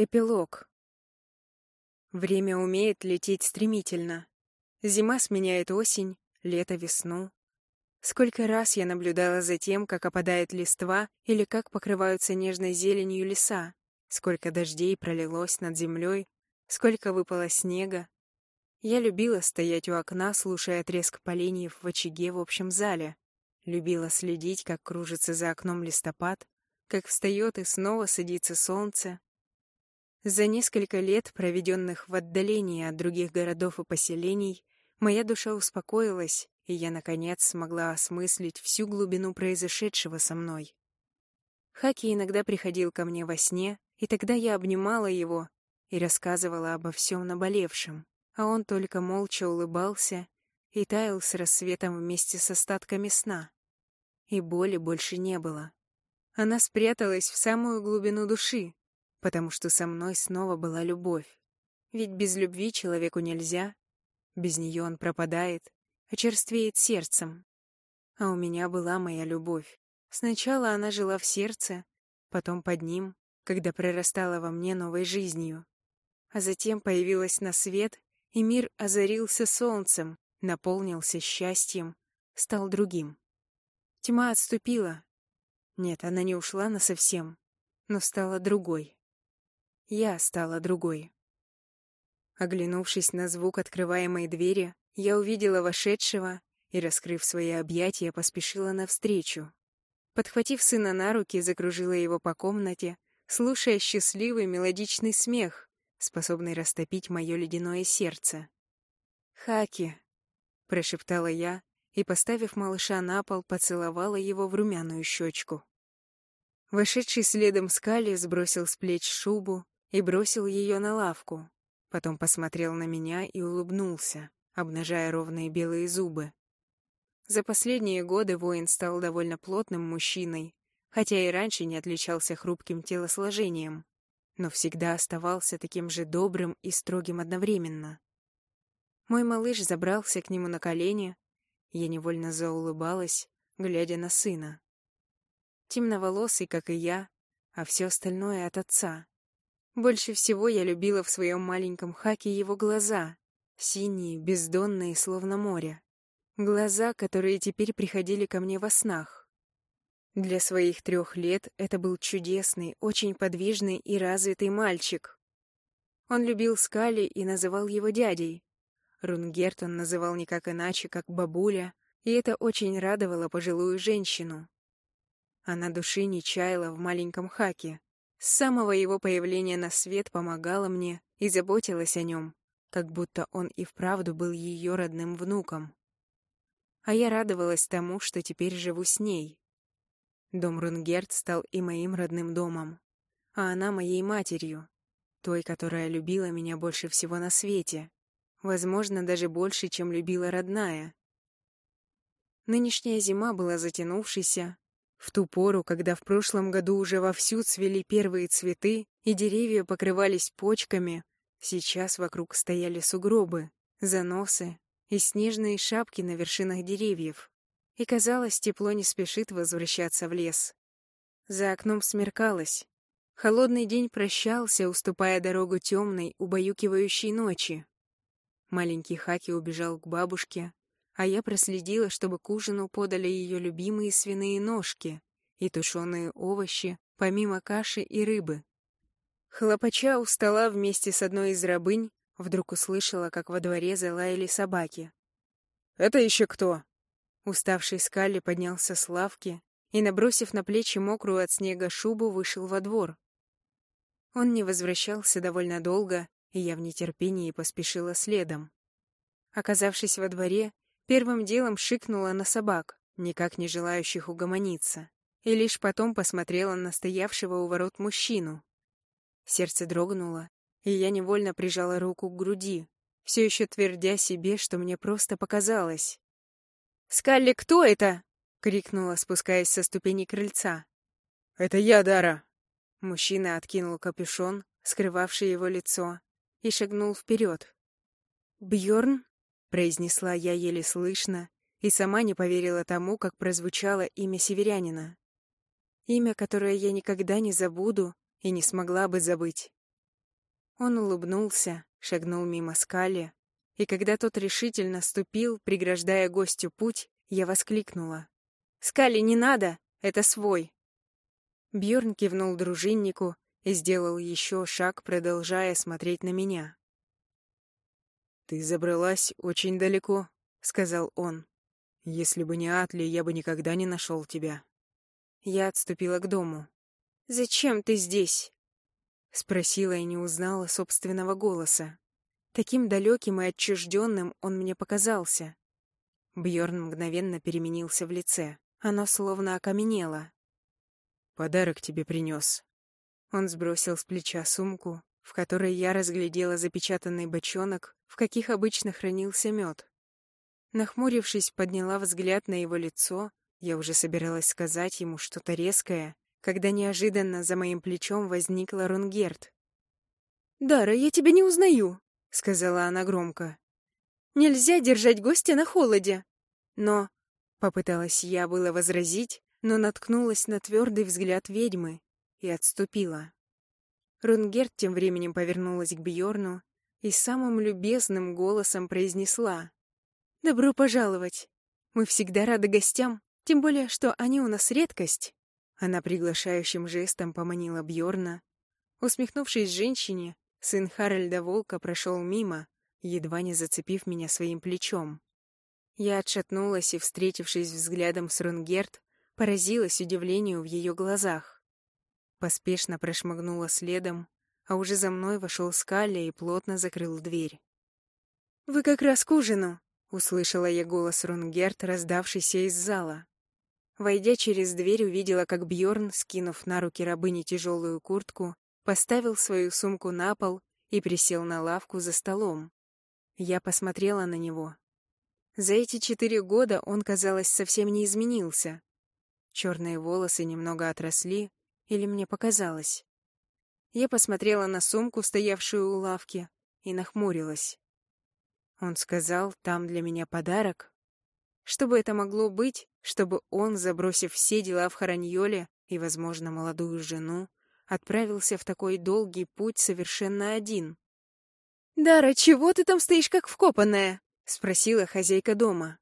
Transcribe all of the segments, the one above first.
Эпилог. Время умеет лететь стремительно. Зима сменяет осень, лето — весну. Сколько раз я наблюдала за тем, как опадает листва или как покрываются нежной зеленью леса, сколько дождей пролилось над землей, сколько выпало снега. Я любила стоять у окна, слушая треск поленьев в очаге в общем зале. Любила следить, как кружится за окном листопад, как встает и снова садится солнце, за несколько лет, проведенных в отдалении от других городов и поселений, моя душа успокоилась, и я, наконец, смогла осмыслить всю глубину произошедшего со мной. Хаки иногда приходил ко мне во сне, и тогда я обнимала его и рассказывала обо всем наболевшем, а он только молча улыбался и таял с рассветом вместе с остатками сна. И боли больше не было. Она спряталась в самую глубину души, потому что со мной снова была любовь. Ведь без любви человеку нельзя, без нее он пропадает, очерствеет сердцем. А у меня была моя любовь. Сначала она жила в сердце, потом под ним, когда прорастала во мне новой жизнью. А затем появилась на свет, и мир озарился солнцем, наполнился счастьем, стал другим. Тьма отступила. Нет, она не ушла насовсем, но стала другой. Я стала другой. Оглянувшись на звук открываемой двери, я увидела вошедшего и, раскрыв свои объятия, поспешила навстречу. Подхватив сына на руки, закружила его по комнате, слушая счастливый мелодичный смех, способный растопить мое ледяное сердце. «Хаки!» — прошептала я и, поставив малыша на пол, поцеловала его в румяную щечку. Вошедший следом Скали сбросил с плеч шубу, и бросил ее на лавку. Потом посмотрел на меня и улыбнулся, обнажая ровные белые зубы. За последние годы воин стал довольно плотным мужчиной, хотя и раньше не отличался хрупким телосложением, но всегда оставался таким же добрым и строгим одновременно. Мой малыш забрался к нему на колени, я невольно заулыбалась, глядя на сына. Темноволосый, как и я, а все остальное от отца. Больше всего я любила в своем маленьком хаке его глаза, синие, бездонные, словно море. Глаза, которые теперь приходили ко мне во снах. Для своих трех лет это был чудесный, очень подвижный и развитый мальчик. Он любил Скали и называл его дядей. Рунгерт он называл никак иначе, как бабуля, и это очень радовало пожилую женщину. Она души не чаяла в маленьком хаке, с самого его появления на свет помогала мне и заботилась о нем, как будто он и вправду был ее родным внуком. А я радовалась тому, что теперь живу с ней. Дом Рунгерт стал и моим родным домом, а она моей матерью, той, которая любила меня больше всего на свете, возможно, даже больше, чем любила родная. Нынешняя зима была затянувшейся, в ту пору, когда в прошлом году уже вовсю цвели первые цветы и деревья покрывались почками, сейчас вокруг стояли сугробы, заносы и снежные шапки на вершинах деревьев. И казалось, тепло не спешит возвращаться в лес. За окном смеркалось. Холодный день прощался, уступая дорогу темной, убаюкивающей ночи. Маленький Хаки убежал к бабушке, а я проследила, чтобы к ужину подали ее любимые свиные ножки и тушеные овощи, помимо каши и рыбы. Хлопача у стола вместе с одной из рабынь вдруг услышала, как во дворе залаяли собаки. «Это еще кто?» Уставший Скалли поднялся с лавки и, набросив на плечи мокрую от снега шубу, вышел во двор. Он не возвращался довольно долго, и я в нетерпении поспешила следом. Оказавшись во дворе, Первым делом шикнула на собак, никак не желающих угомониться, и лишь потом посмотрела на стоявшего у ворот мужчину. Сердце дрогнуло, и я невольно прижала руку к груди, все еще твердя себе, что мне просто показалось. «Скалли, кто это?» — крикнула, спускаясь со ступени крыльца. «Это я, Дара!» Мужчина откинул капюшон, скрывавший его лицо, и шагнул вперед. Бьорн? Произнесла я еле слышно и сама не поверила тому, как прозвучало имя северянина. Имя, которое я никогда не забуду и не смогла бы забыть. Он улыбнулся, шагнул мимо скали, и когда тот решительно ступил, преграждая гостю путь, я воскликнула. «Скали, не надо! Это свой!» Бьорн кивнул дружиннику и сделал еще шаг, продолжая смотреть на меня. «Ты забралась очень далеко», — сказал он. «Если бы не Атли, я бы никогда не нашел тебя». Я отступила к дому. «Зачем ты здесь?» Спросила и не узнала собственного голоса. Таким далеким и отчужденным он мне показался. Бьорн мгновенно переменился в лице. Оно словно окаменело. «Подарок тебе принес». Он сбросил с плеча сумку, в которой я разглядела запечатанный бочонок, в каких обычно хранился мед. Нахмурившись, подняла взгляд на его лицо. Я уже собиралась сказать ему что-то резкое, когда неожиданно за моим плечом возникла Рунгерт. «Дара, я тебя не узнаю», — сказала она громко. «Нельзя держать гостя на холоде». Но... Попыталась я было возразить, но наткнулась на твердый взгляд ведьмы и отступила. Рунгерт тем временем повернулась к Бьорну и самым любезным голосом произнесла. «Добро пожаловать! Мы всегда рады гостям, тем более, что они у нас редкость». Она приглашающим жестом поманила Бьорна. Усмехнувшись женщине, сын Харальда Волка прошел мимо, едва не зацепив меня своим плечом. Я отшатнулась и, встретившись взглядом с Рунгерт, поразилась удивлению в ее глазах. Поспешно прошмыгнула следом, а уже за мной вошел Скалли и плотно закрыл дверь. «Вы как раз к ужину!» — услышала я голос Рунгерт, раздавшийся из зала. Войдя через дверь, увидела, как Бьорн, скинув на руки рабыни тяжелую куртку, поставил свою сумку на пол и присел на лавку за столом. Я посмотрела на него. За эти четыре года он, казалось, совсем не изменился. Черные волосы немного отросли, или мне показалось. Я посмотрела на сумку, стоявшую у лавки, и нахмурилась. Он сказал, там для меня подарок. Что бы это могло быть, чтобы он, забросив все дела в Хараньоле и, возможно, молодую жену, отправился в такой долгий путь совершенно один? «Дара, чего ты там стоишь как вкопанная?» — спросила хозяйка дома.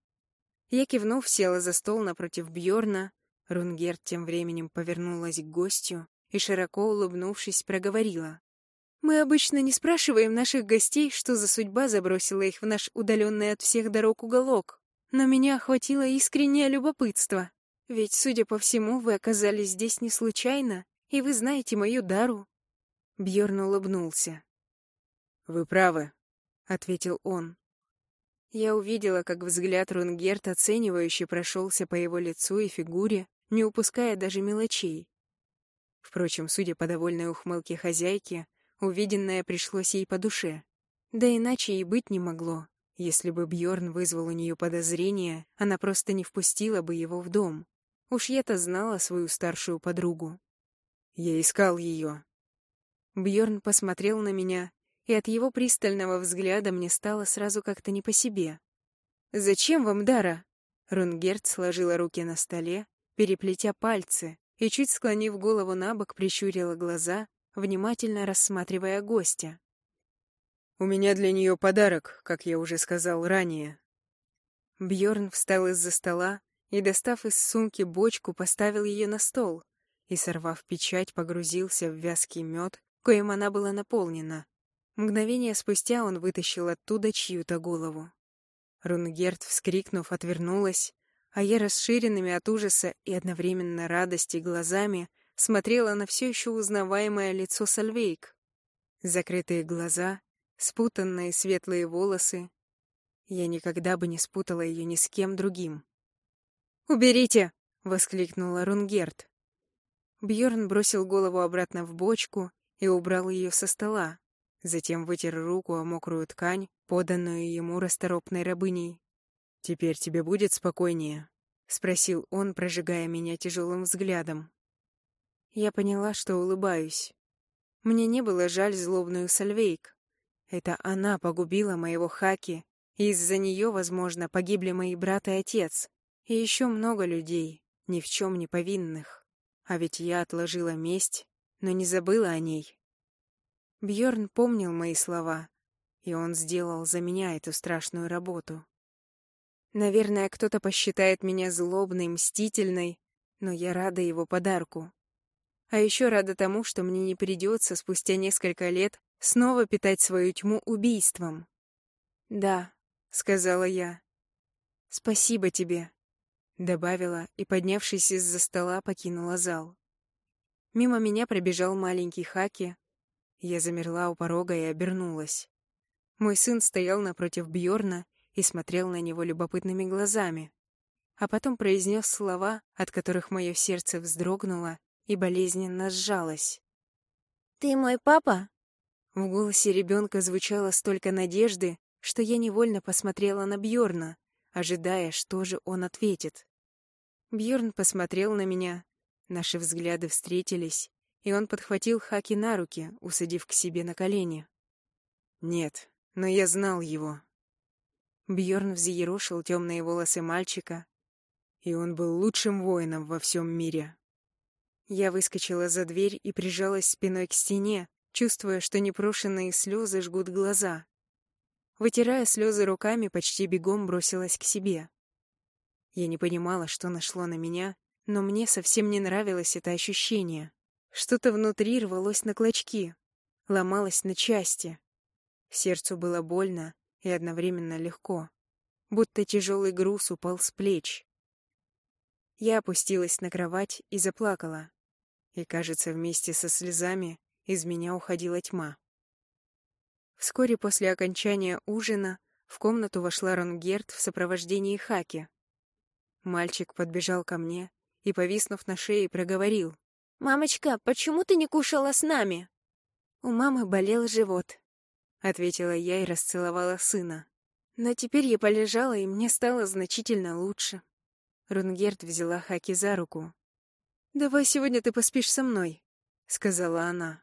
Я, кивнув, села за стол напротив Бьорна. Рунгерт тем временем повернулась к гостю и, широко улыбнувшись, проговорила. «Мы обычно не спрашиваем наших гостей, что за судьба забросила их в наш удаленный от всех дорог уголок. Но меня охватило искреннее любопытство. Ведь, судя по всему, вы оказались здесь не случайно, и вы знаете мою дару. Бьорн улыбнулся. «Вы правы», — ответил он. Я увидела, как взгляд Рунгерт оценивающе прошелся по его лицу и фигуре, не упуская даже мелочей. Впрочем, судя по довольной ухмылке хозяйки, увиденное пришлось ей по душе. Да иначе и быть не могло. Если бы Бьорн вызвал у нее подозрение, она просто не впустила бы его в дом. Уж я-то знала свою старшую подругу. Я искал ее. Бьорн посмотрел на меня, и от его пристального взгляда мне стало сразу как-то не по себе. «Зачем вам Дара?» Рунгерт сложила руки на столе, переплетя пальцы, и, чуть склонив голову на бок, прищурила глаза, внимательно рассматривая гостя. У меня для нее подарок, как я уже сказал ранее. Бьорн встал из-за стола и, достав из сумки бочку, поставил ее на стол и, сорвав печать, погрузился в вязкий мед, коим она была наполнена. Мгновение спустя он вытащил оттуда чью-то голову. Рунгерт, вскрикнув, отвернулась, а я расширенными от ужаса и одновременно радости глазами смотрела на все еще узнаваемое лицо Сальвейк. Закрытые глаза, спутанные светлые волосы. Я никогда бы не спутала ее ни с кем другим. «Уберите!» — воскликнула Рунгерт. Бьорн бросил голову обратно в бочку и убрал ее со стола. Затем вытер руку о мокрую ткань, поданную ему расторопной рабыней. «Теперь тебе будет спокойнее?» — спросил он, прожигая меня тяжелым взглядом. Я поняла, что улыбаюсь. Мне не было жаль злобную Сальвейк. Это она погубила моего Хаки, и из-за нее, возможно, погибли мои брат и отец, и еще много людей, ни в чем не повинных. А ведь я отложила месть, но не забыла о ней. Бьорн помнил мои слова, и он сделал за меня эту страшную работу. Наверное, кто-то посчитает меня злобной, мстительной, но я рада его подарку. А еще рада тому, что мне не придется спустя несколько лет снова питать свою тьму убийством. «Да», — сказала я. «Спасибо тебе», — добавила и, поднявшись из-за стола, покинула зал. Мимо меня пробежал маленький Хаки. Я замерла у порога и обернулась. Мой сын стоял напротив Бьорна и смотрел на него любопытными глазами, а потом произнес слова, от которых мое сердце вздрогнуло и болезненно сжалось. «Ты мой папа?» В голосе ребенка звучало столько надежды, что я невольно посмотрела на Бьорна, ожидая, что же он ответит. Бьорн посмотрел на меня, Наши взгляды встретились, и он подхватил Хаки на руки, усадив к себе на колени. «Нет, но я знал его». Бьорн взъерошил темные волосы мальчика, и он был лучшим воином во всем мире. Я выскочила за дверь и прижалась спиной к стене, чувствуя, что непрошенные слезы жгут глаза. Вытирая слезы руками, почти бегом бросилась к себе. Я не понимала, что нашло на меня, но мне совсем не нравилось это ощущение. Что-то внутри рвалось на клочки, ломалось на части. Сердцу было больно и одновременно легко, будто тяжелый груз упал с плеч. Я опустилась на кровать и заплакала. И, кажется, вместе со слезами из меня уходила тьма. Вскоре после окончания ужина в комнату вошла Ронгерт в сопровождении Хаки. Мальчик подбежал ко мне и, повиснув на шее, проговорил. «Мамочка, почему ты не кушала с нами?» «У мамы болел живот», — ответила я и расцеловала сына. Но теперь я полежала, и мне стало значительно лучше. Рунгерт взяла Хаки за руку. «Давай сегодня ты поспишь со мной», — сказала она.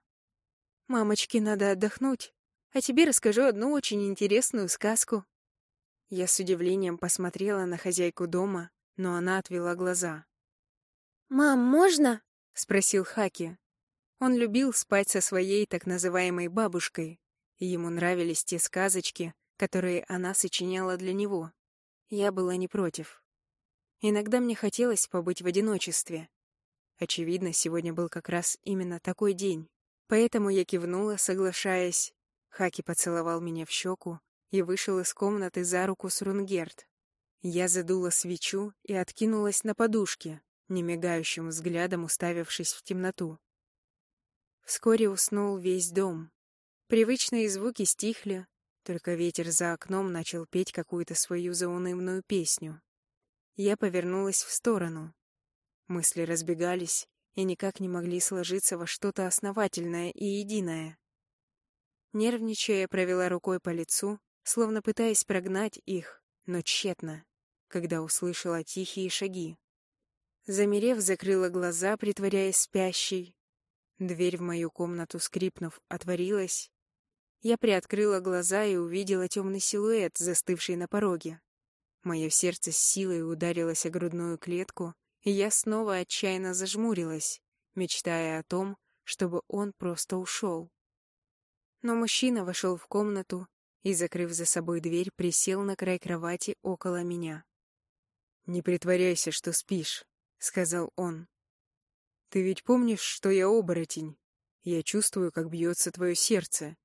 «Мамочке надо отдохнуть, а тебе расскажу одну очень интересную сказку». Я с удивлением посмотрела на хозяйку дома, но она отвела глаза. «Мам, можно?» — спросил Хаки. Он любил спать со своей так называемой бабушкой, ему нравились те сказочки, которые она сочиняла для него. Я была не против. Иногда мне хотелось побыть в одиночестве. Очевидно, сегодня был как раз именно такой день. Поэтому я кивнула, соглашаясь. Хаки поцеловал меня в щеку и вышел из комнаты за руку с Рунгерт. Я задула свечу и откинулась на подушке, немигающим взглядом уставившись в темноту. Вскоре уснул весь дом. Привычные звуки стихли, только ветер за окном начал петь какую-то свою заунывную песню. Я повернулась в сторону. Мысли разбегались и никак не могли сложиться во что-то основательное и единое. Нервничая, провела рукой по лицу, словно пытаясь прогнать их, но тщетно, когда услышала тихие шаги. Замерев, закрыла глаза, притворяясь спящей. Дверь в мою комнату, скрипнув, отворилась. Я приоткрыла глаза и увидела темный силуэт, застывший на пороге. Мое сердце с силой ударилось о грудную клетку, и я снова отчаянно зажмурилась, мечтая о том, чтобы он просто ушел. Но мужчина вошел в комнату и, закрыв за собой дверь, присел на край кровати около меня. «Не притворяйся, что спишь», сказал он. «Ты ведь помнишь, что я оборотень? Я чувствую, как бьется твое сердце.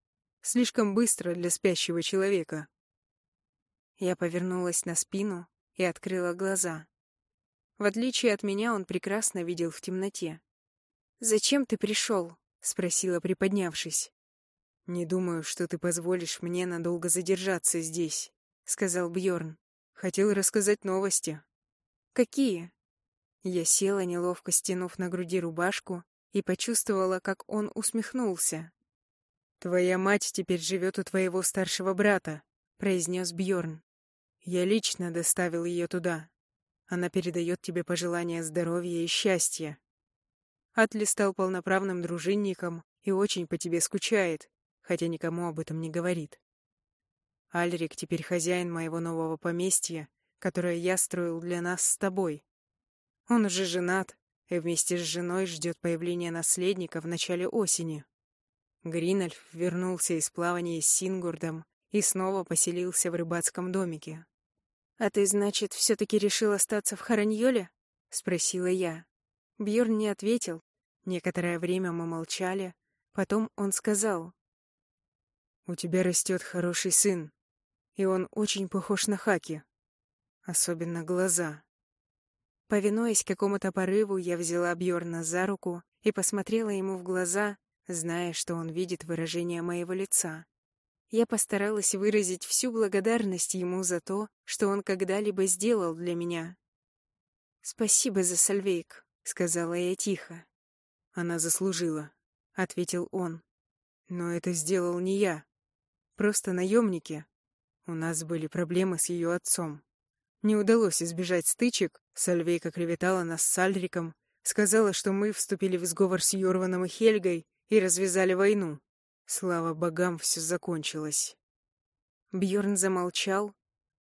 Слишком быстро для спящего человека». Я повернулась на спину и открыла глаза. В отличие от меня, он прекрасно видел в темноте. «Зачем ты пришел?» — спросила, приподнявшись. «Не думаю, что ты позволишь мне надолго задержаться здесь», — сказал Бьорн. «Хотел рассказать новости». «Какие?» Я села, неловко стянув на груди рубашку, и почувствовала, как он усмехнулся. «Твоя мать теперь живет у твоего старшего брата», — произнес Бьорн. «Я лично доставил ее туда. Она передает тебе пожелания здоровья и счастья. Атли стал полноправным дружинником и очень по тебе скучает, хотя никому об этом не говорит. Альрик теперь хозяин моего нового поместья, которое я строил для нас с тобой. Он уже женат и вместе с женой ждет появления наследника в начале осени. Гринальф вернулся из плавания с Сингурдом и снова поселился в рыбацком домике. «А ты, значит, все-таки решил остаться в Хараньоле?» — спросила я. Бьорн не ответил. Некоторое время мы молчали. Потом он сказал. «У тебя растет хороший сын, и он очень похож на Хаки. Особенно глаза». Повинуясь какому-то порыву, я взяла Бьорна за руку и посмотрела ему в глаза, зная, что он видит выражение моего лица. Я постаралась выразить всю благодарность ему за то, что он когда-либо сделал для меня. «Спасибо за Сальвейк», — сказала я тихо. «Она заслужила», — ответил он. «Но это сделал не я. Просто наемники. У нас были проблемы с ее отцом. Не удалось избежать стычек, Сальвейка клеветала нас с Альриком, сказала, что мы вступили в сговор с Йорваном и Хельгой и развязали войну. Слава богам, все закончилось. Бьорн замолчал.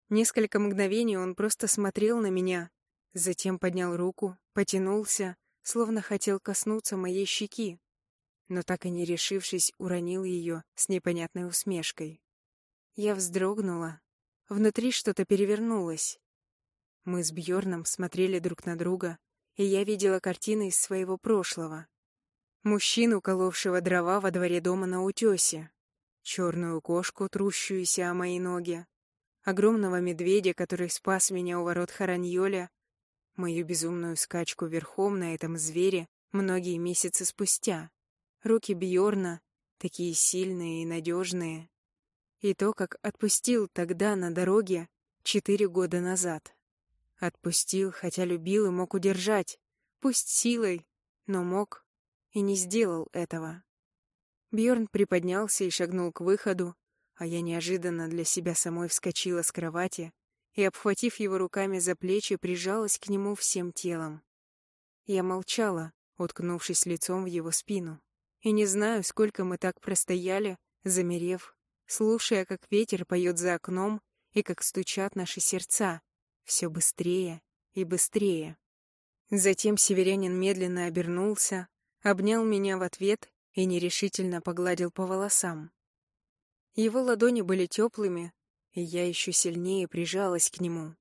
Несколько мгновений он просто смотрел на меня, затем поднял руку, потянулся, словно хотел коснуться моей щеки, но так и не решившись, уронил ее с непонятной усмешкой. Я вздрогнула. Внутри что-то перевернулось. Мы с Бьорном смотрели друг на друга, и я видела картины из своего прошлого. Мужчину, коловшего дрова во дворе дома на утесе. Черную кошку, трущуюся о мои ноги. Огромного медведя, который спас меня у ворот Хараньоля. Мою безумную скачку верхом на этом звере многие месяцы спустя. Руки Бьорна, такие сильные и надежные. И то, как отпустил тогда на дороге четыре года назад. Отпустил, хотя любил и мог удержать. Пусть силой, но мог и не сделал этого. Бьорн приподнялся и шагнул к выходу, а я неожиданно для себя самой вскочила с кровати и, обхватив его руками за плечи, прижалась к нему всем телом. Я молчала, уткнувшись лицом в его спину. И не знаю, сколько мы так простояли, замерев, слушая, как ветер поет за окном и как стучат наши сердца, все быстрее и быстрее. Затем северянин медленно обернулся, обнял меня в ответ и нерешительно погладил по волосам. Его ладони были теплыми, и я еще сильнее прижалась к нему.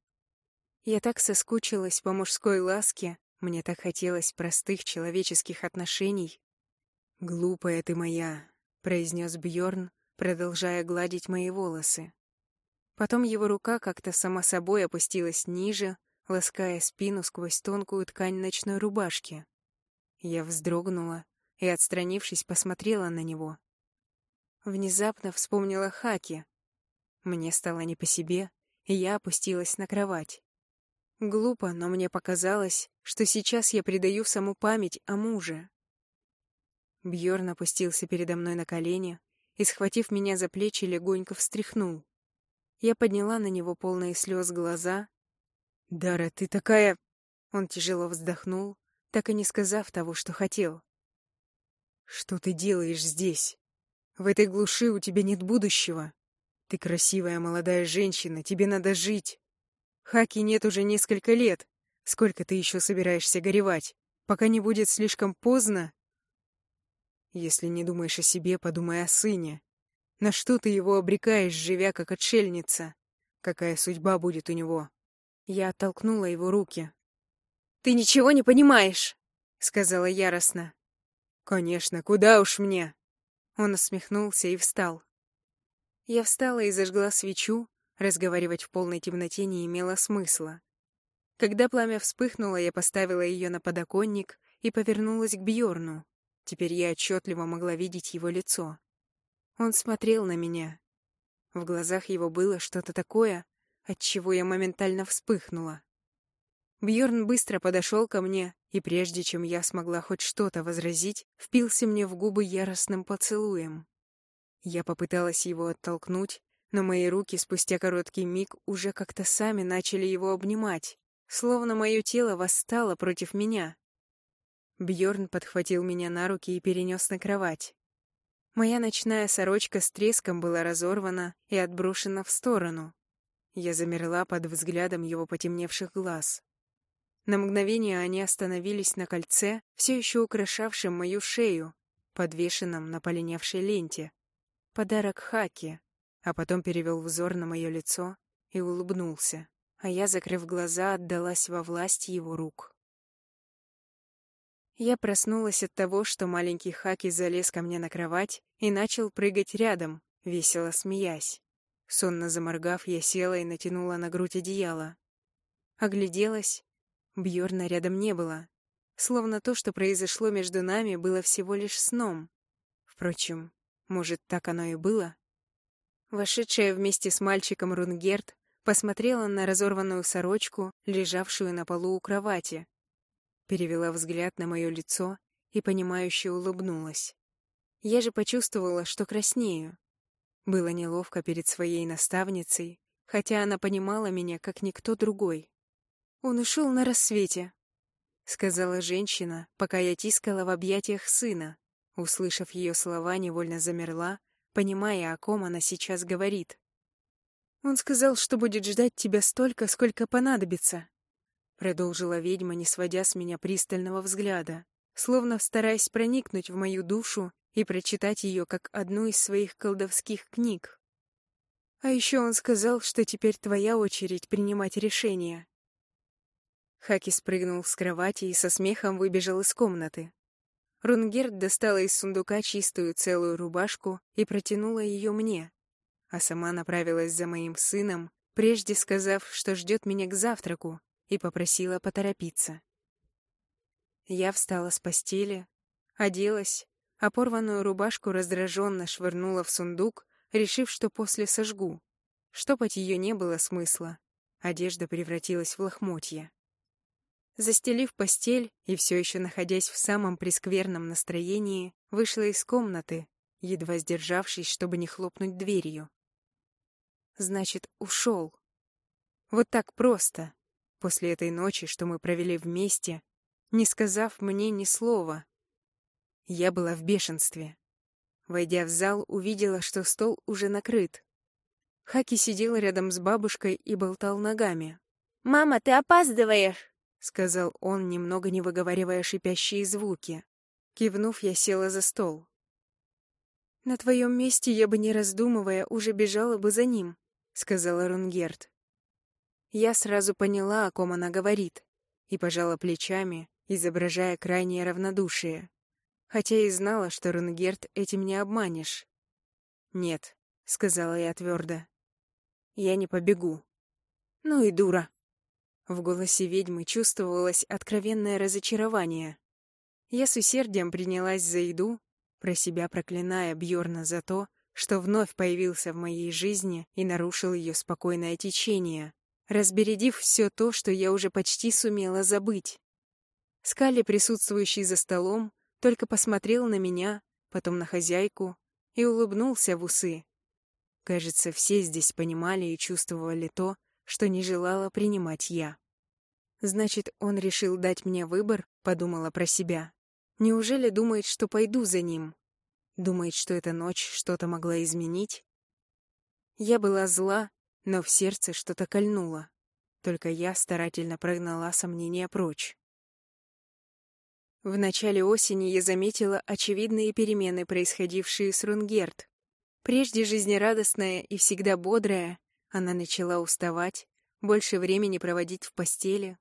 Я так соскучилась по мужской ласке, мне так хотелось простых человеческих отношений. «Глупая ты моя», — произнес Бьорн, продолжая гладить мои волосы. Потом его рука как-то сама собой опустилась ниже, лаская спину сквозь тонкую ткань ночной рубашки. Я вздрогнула и, отстранившись, посмотрела на него. Внезапно вспомнила Хаки. Мне стало не по себе, и я опустилась на кровать. Глупо, но мне показалось, что сейчас я предаю саму память о муже. Бьорн опустился передо мной на колени и, схватив меня за плечи, легонько встряхнул. Я подняла на него полные слез глаза. «Дара, ты такая...» Он тяжело вздохнул, так и не сказав того, что хотел. «Что ты делаешь здесь? В этой глуши у тебя нет будущего. Ты красивая молодая женщина, тебе надо жить. Хаки нет уже несколько лет. Сколько ты еще собираешься горевать? Пока не будет слишком поздно? Если не думаешь о себе, подумай о сыне. На что ты его обрекаешь, живя как отшельница? Какая судьба будет у него?» Я оттолкнула его руки. «Ты ничего не понимаешь», — сказала яростно. «Конечно, куда уж мне?» Он усмехнулся и встал. Я встала и зажгла свечу, разговаривать в полной темноте не имело смысла. Когда пламя вспыхнуло, я поставила ее на подоконник и повернулась к Бьорну. Теперь я отчетливо могла видеть его лицо. Он смотрел на меня. В глазах его было что-то такое, от чего я моментально вспыхнула. Бьорн быстро подошел ко мне, и прежде чем я смогла хоть что-то возразить, впился мне в губы яростным поцелуем. Я попыталась его оттолкнуть, но мои руки спустя короткий миг уже как-то сами начали его обнимать, словно мое тело восстало против меня. Бьорн подхватил меня на руки и перенес на кровать. Моя ночная сорочка с треском была разорвана и отброшена в сторону. Я замерла под взглядом его потемневших глаз. На мгновение они остановились на кольце, все еще украшавшем мою шею, подвешенном на полиневшей ленте. Подарок Хаки, а потом перевел взор на мое лицо и улыбнулся, а я, закрыв глаза, отдалась во власть его рук. Я проснулась от того, что маленький Хаки залез ко мне на кровать и начал прыгать рядом, весело смеясь. Сонно заморгав, я села и натянула на грудь одеяло. Огляделась. Бьорна рядом не было. Словно то, что произошло между нами, было всего лишь сном. Впрочем, может, так оно и было? Вошедшая вместе с мальчиком Рунгерт посмотрела на разорванную сорочку, лежавшую на полу у кровати, перевела взгляд на мое лицо и, понимающе улыбнулась. Я же почувствовала, что краснею. Было неловко перед своей наставницей, хотя она понимала меня, как никто другой. «Он ушел на рассвете», — сказала женщина, пока я тискала в объятиях сына. Услышав ее слова, невольно замерла, понимая, о ком она сейчас говорит. «Он сказал, что будет ждать тебя столько, сколько понадобится. Продолжила ведьма, не сводя с меня пристального взгляда, словно стараясь проникнуть в мою душу и прочитать ее как одну из своих колдовских книг. А еще он сказал, что теперь твоя очередь принимать решения. Хаки спрыгнул с кровати и со смехом выбежал из комнаты. Рунгерт достала из сундука чистую целую рубашку и протянула ее мне, а сама направилась за моим сыном, прежде сказав, что ждет меня к завтраку, и попросила поторопиться. Я встала с постели, оделась, а порванную рубашку раздраженно швырнула в сундук, решив, что после сожгу. Штопать ее не было смысла. Одежда превратилась в лохмотья. Застелив постель и все еще находясь в самом прескверном настроении, вышла из комнаты, едва сдержавшись, чтобы не хлопнуть дверью. Значит, ушел. Вот так просто, после этой ночи, что мы провели вместе, не сказав мне ни слова. Я была в бешенстве. Войдя в зал, увидела, что стол уже накрыт. Хаки сидел рядом с бабушкой и болтал ногами. «Мама, ты опаздываешь!» — сказал он, немного не выговаривая шипящие звуки. Кивнув, я села за стол. «На твоем месте я бы, не раздумывая, уже бежала бы за ним», — сказала Рунгерт. Я сразу поняла, о ком она говорит, и пожала плечами, изображая крайнее равнодушие, хотя и знала, что Рунгерт этим не обманешь. «Нет», — сказала я твердо, — «я не побегу». «Ну и дура». В голосе ведьмы чувствовалось откровенное разочарование. Я с усердием принялась за еду, про себя проклиная Бьорна за то, что вновь появился в моей жизни и нарушил ее спокойное течение, разбередив все то, что я уже почти сумела забыть. Скали, присутствующий за столом, только посмотрел на меня, потом на хозяйку и улыбнулся в усы. Кажется, все здесь понимали и чувствовали то, что не желала принимать я. Значит, он решил дать мне выбор, подумала про себя. Неужели думает, что пойду за ним? Думает, что эта ночь что-то могла изменить? Я была зла но в сердце что-то кольнуло. Только я старательно прогнала сомнения прочь. В начале осени я заметила очевидные перемены, происходившие с Рунгерт. Прежде жизнерадостная и всегда бодрая, она начала уставать, больше времени проводить в постели.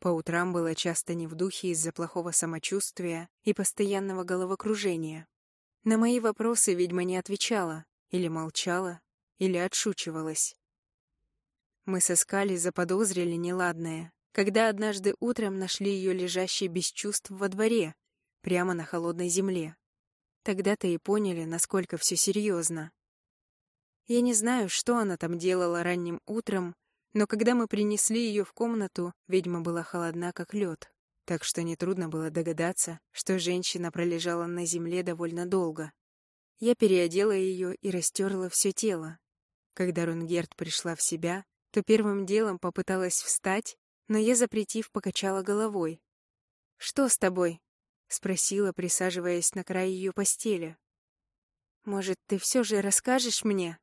По утрам было часто не в духе из-за плохого самочувствия и постоянного головокружения. На мои вопросы ведьма не отвечала, или молчала, или отшучивалась. Мы со Скали заподозрили неладное, когда однажды утром нашли ее лежащей без чувств во дворе, прямо на холодной земле. Тогда-то и поняли, насколько все серьезно. Я не знаю, что она там делала ранним утром, но когда мы принесли ее в комнату, ведьма была холодна, как лед. Так что нетрудно было догадаться, что женщина пролежала на земле довольно долго. Я переодела ее и растерла все тело. Когда Рунгерт пришла в себя, то первым делом попыталась встать, но я, запретив, покачала головой. «Что с тобой?» — спросила, присаживаясь на край ее постели. «Может, ты все же расскажешь мне?»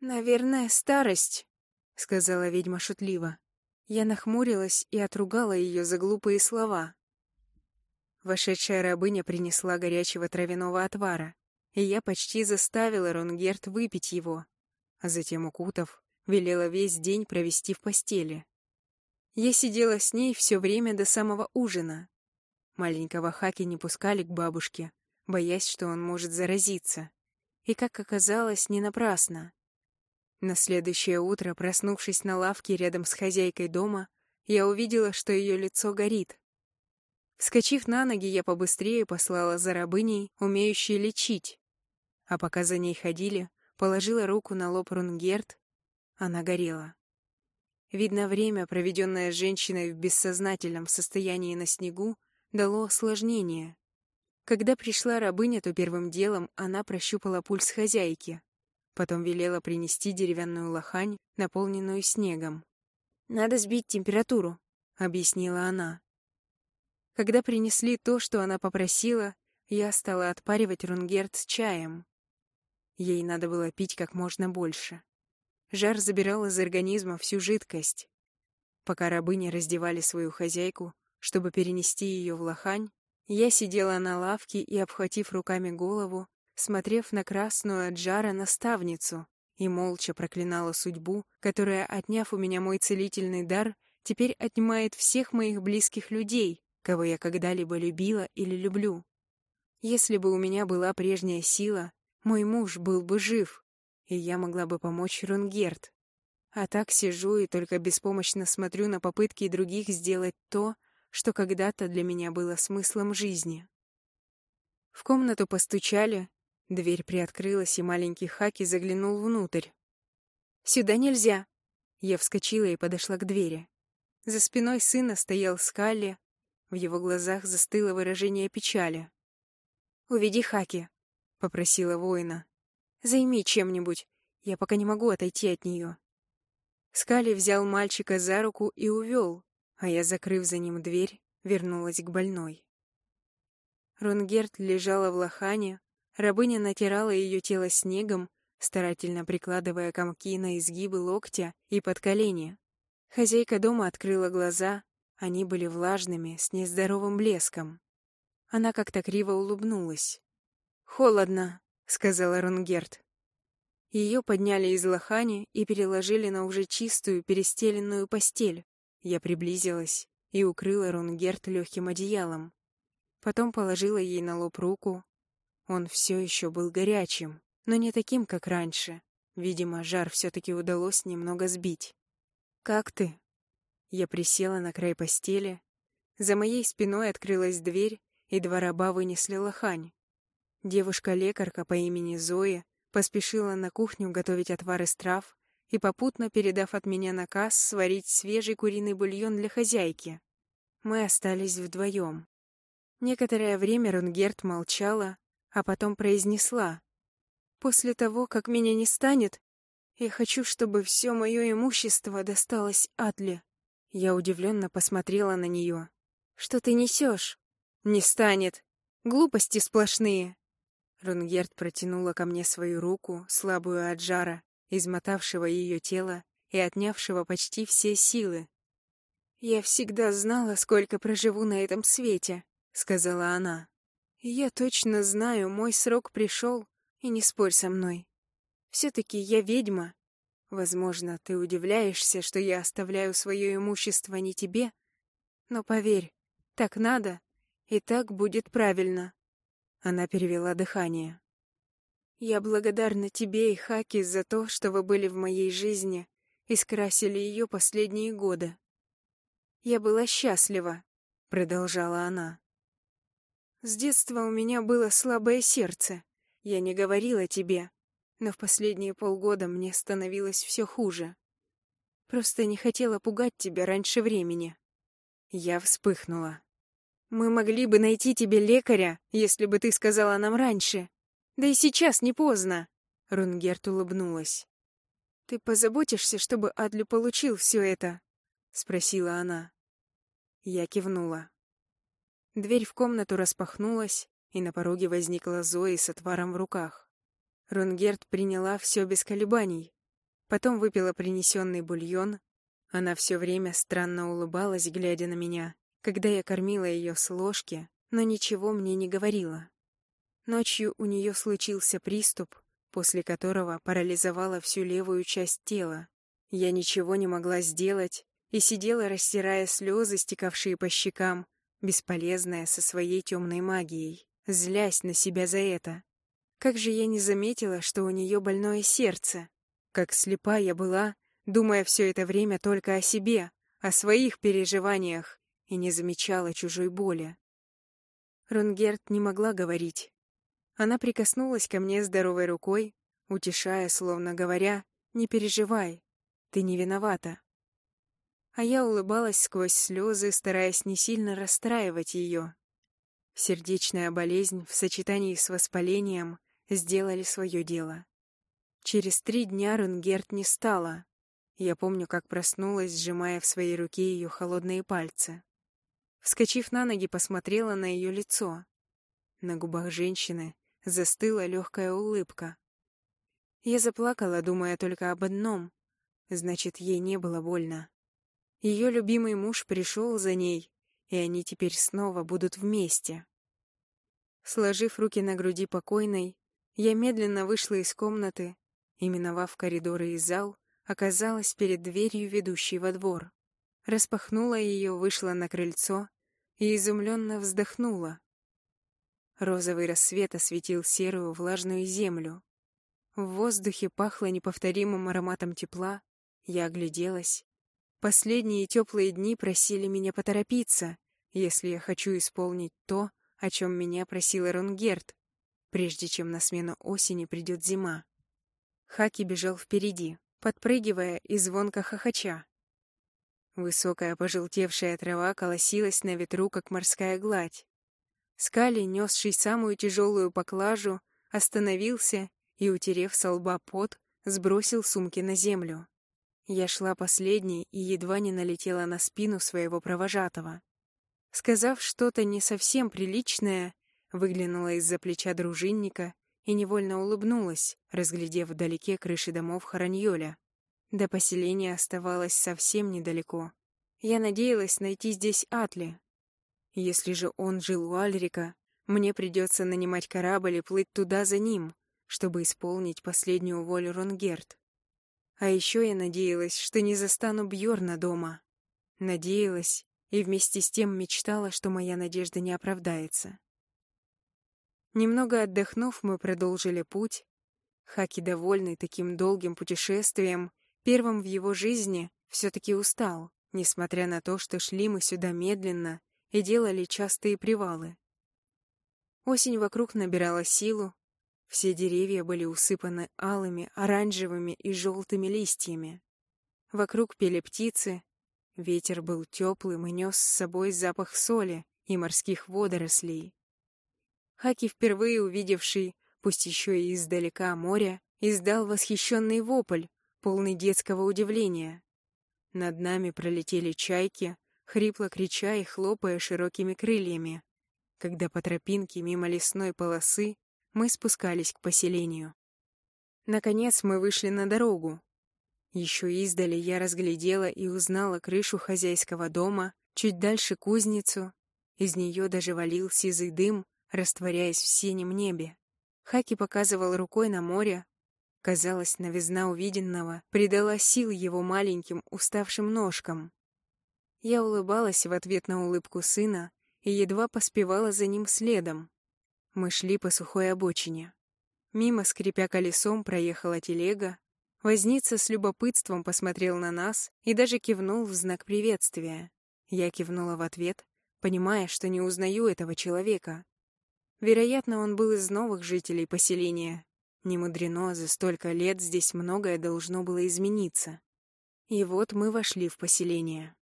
«Наверное, старость», — сказала ведьма шутливо. Я нахмурилась и отругала ее за глупые слова. Вошедшая рабыня принесла горячего травяного отвара, и я почти заставила Рунгерт выпить его, а затем, укутав, велела весь день провести в постели. Я сидела с ней все время до самого ужина. Маленького Хаки не пускали к бабушке, боясь, что он может заразиться. И, как оказалось, не напрасно. На следующее утро, проснувшись на лавке рядом с хозяйкой дома, я увидела, что ее лицо горит. Вскочив на ноги, я побыстрее послала за рабыней, умеющей лечить. А пока за ней ходили, положила руку на лоб Рунгерт, она горела. Видно, время, проведенное женщиной в бессознательном состоянии на снегу, дало осложнение. Когда пришла рабыня, то первым делом она прощупала пульс хозяйки. Потом велела принести деревянную лохань, наполненную снегом. «Надо сбить температуру», — объяснила она. Когда принесли то, что она попросила, я стала отпаривать рунгерт с чаем. Ей надо было пить как можно больше. Жар забирал из организма всю жидкость. Пока рабы не раздевали свою хозяйку, чтобы перенести ее в лохань, я сидела на лавке и, обхватив руками голову, смотрев на красную от жара наставницу, и молча проклинала судьбу, которая, отняв у меня мой целительный дар, теперь отнимает всех моих близких людей, кого я когда-либо любила или люблю. Если бы у меня была прежняя сила, мой муж был бы жив, и я могла бы помочь Рунгерт. А так сижу и только беспомощно смотрю на попытки других сделать то, что когда-то для меня было смыслом жизни. В комнату постучали, дверь приоткрылась, и маленький Хаки заглянул внутрь. «Сюда нельзя!» Я вскочила и подошла к двери. За спиной сына стоял Скалли, в его глазах застыло выражение печали. «Уведи Хаки», — попросила воина. «Займи чем-нибудь, я пока не могу отойти от нее». Скали взял мальчика за руку и увел, а я, закрыв за ним дверь, вернулась к больной. Рунгерт лежала в лохане, рабыня натирала ее тело снегом, старательно прикладывая комки на изгибы локтя и под колени. Хозяйка дома открыла глаза, они были влажными, с нездоровым блеском. Она как-то криво улыбнулась. «Холодно», — сказала Рунгерт. Ее подняли из лохани и переложили на уже чистую, перестеленную постель. Я приблизилась и укрыла Рунгерт легким одеялом. Потом положила ей на лоб руку. Он все еще был горячим, но не таким, как раньше. Видимо, жар все-таки удалось немного сбить. «Как ты?» Я присела на край постели. За моей спиной открылась дверь, и два раба вынесли лохань. Девушка-лекарка по имени Зоя поспешила на кухню готовить отвар из трав и попутно, передав от меня наказ, сварить свежий куриный бульон для хозяйки. Мы остались вдвоем. Некоторое время Рунгерт молчала, а потом произнесла. «После того, как меня не станет, я хочу, чтобы все мое имущество досталось Атле». Я удивленно посмотрела на нее. «Что ты несешь?» «Не станет. Глупости сплошные». Рунгерт протянула ко мне свою руку, слабую от жара, измотавшего ее тело и отнявшего почти все силы. «Я всегда знала, сколько проживу на этом свете», — сказала она. «Я точно знаю, мой срок пришел, и не спорь со мной. Все-таки я ведьма, Возможно, ты удивляешься, что я оставляю свое имущество не тебе, но поверь, так надо, и так будет правильно. Она перевела дыхание. Я благодарна тебе и Хаки за то, что вы были в моей жизни и скрасили ее последние годы. Я была счастлива, продолжала она. С детства у меня было слабое сердце. Я не говорила тебе, но в последние полгода мне становилось все хуже. Просто не хотела пугать тебя раньше времени. Я вспыхнула. Мы могли бы найти тебе лекаря, если бы ты сказала нам раньше. Да и сейчас не поздно. Рунгерт улыбнулась. Ты позаботишься, чтобы Адлю получил все это? спросила она. Я кивнула. Дверь в комнату распахнулась, и на пороге возникла Зои с отваром в руках. Рунгерт приняла все без колебаний. Потом выпила принесенный бульон. Она все время странно улыбалась, глядя на меня, когда я кормила ее с ложки, но ничего мне не говорила. Ночью у нее случился приступ, после которого парализовала всю левую часть тела. Я ничего не могла сделать и сидела, растирая слезы, стекавшие по щекам, бесполезная со своей темной магией, злясь на себя за это. Как же я не заметила, что у нее больное сердце. Как слепа я была, думая все это время только о себе, о своих переживаниях, и не замечала чужой боли. Рунгерт не могла говорить. Она прикоснулась ко мне здоровой рукой, утешая, словно говоря, «Не переживай, ты не виновата». А я улыбалась сквозь слезы, стараясь не сильно расстраивать ее. Сердечная болезнь в сочетании с воспалением сделали свое дело. Через три дня Рунгерт не стала. Я помню, как проснулась, сжимая в своей руке ее холодные пальцы. Вскочив на ноги, посмотрела на ее лицо. На губах женщины застыла легкая улыбка. Я заплакала, думая только об одном. Значит, ей не было больно. Ее любимый муж пришел за ней, и они теперь снова будут вместе. Сложив руки на груди покойной, я медленно вышла из комнаты и, миновав коридоры и зал, оказалась перед дверью, ведущей во двор. Распахнула ее, вышла на крыльцо и изумленно вздохнула. Розовый рассвет осветил серую влажную землю. В воздухе пахло неповторимым ароматом тепла. Я огляделась. Последние теплые дни просили меня поторопиться, если я хочу исполнить то, о чем меня просила Рунгерт, прежде чем на смену осени придет зима. Хаки бежал впереди, подпрыгивая и звонко хохоча. Высокая пожелтевшая трава колосилась на ветру, как морская гладь. Скали, несший самую тяжелую поклажу, остановился и, утерев со лба пот, сбросил сумки на землю. Я шла последней и едва не налетела на спину своего провожатого. Сказав что-то не совсем приличное, выглянула из-за плеча дружинника и невольно улыбнулась, разглядев вдалеке крыши домов Хараньоля. До поселения оставалось совсем недалеко. Я надеялась найти здесь Атли. Если же он жил у Альрика, мне придется нанимать корабль и плыть туда за ним, чтобы исполнить последнюю волю Ронгерт. А еще я надеялась, что не застану Бьорна дома. Надеялась и вместе с тем мечтала, что моя надежда не оправдается. Немного отдохнув, мы продолжили путь. Хаки, довольный таким долгим путешествием, Первым в его жизни все-таки устал, несмотря на то, что шли мы сюда медленно и делали частые привалы. Осень вокруг набирала силу, все деревья были усыпаны алыми, оранжевыми и желтыми листьями. Вокруг пели птицы, ветер был теплым и нес с собой запах соли и морских водорослей. Хаки, впервые увидевший, пусть еще и издалека море, издал восхищенный вопль, полный детского удивления. Над нами пролетели чайки, хрипло крича и хлопая широкими крыльями, когда по тропинке мимо лесной полосы мы спускались к поселению. Наконец мы вышли на дорогу. Еще издали я разглядела и узнала крышу хозяйского дома, чуть дальше кузницу. Из нее даже валил сизый дым, растворяясь в синем небе. Хаки показывал рукой на море, Казалось, новизна увиденного придала сил его маленьким, уставшим ножкам. Я улыбалась в ответ на улыбку сына и едва поспевала за ним следом. Мы шли по сухой обочине. Мимо, скрипя колесом, проехала телега. Возница с любопытством посмотрел на нас и даже кивнул в знак приветствия. Я кивнула в ответ, понимая, что не узнаю этого человека. Вероятно, он был из новых жителей поселения, не мудрено, за столько лет здесь многое должно было измениться. И вот мы вошли в поселение.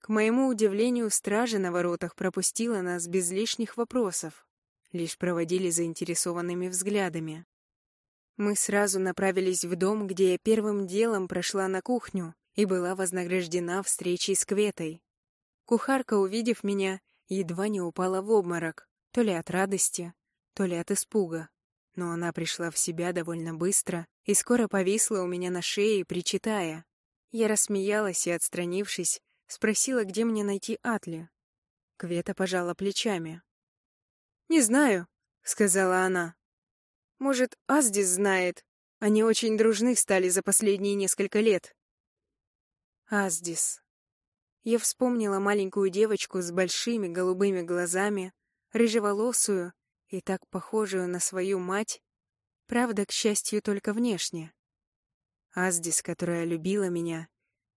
К моему удивлению, стража на воротах пропустила нас без лишних вопросов, лишь проводили заинтересованными взглядами. Мы сразу направились в дом, где я первым делом прошла на кухню и была вознаграждена встречей с Кветой. Кухарка, увидев меня, едва не упала в обморок, то ли от радости, то ли от испуга но она пришла в себя довольно быстро и скоро повисла у меня на шее, причитая. Я рассмеялась и, отстранившись, спросила, где мне найти Атли. Квета пожала плечами. «Не знаю», — сказала она. «Может, Аздис знает. Они очень дружны стали за последние несколько лет». Аздис. Я вспомнила маленькую девочку с большими голубыми глазами, рыжеволосую и так похожую на свою мать, правда, к счастью, только внешне. Аздис, которая любила меня,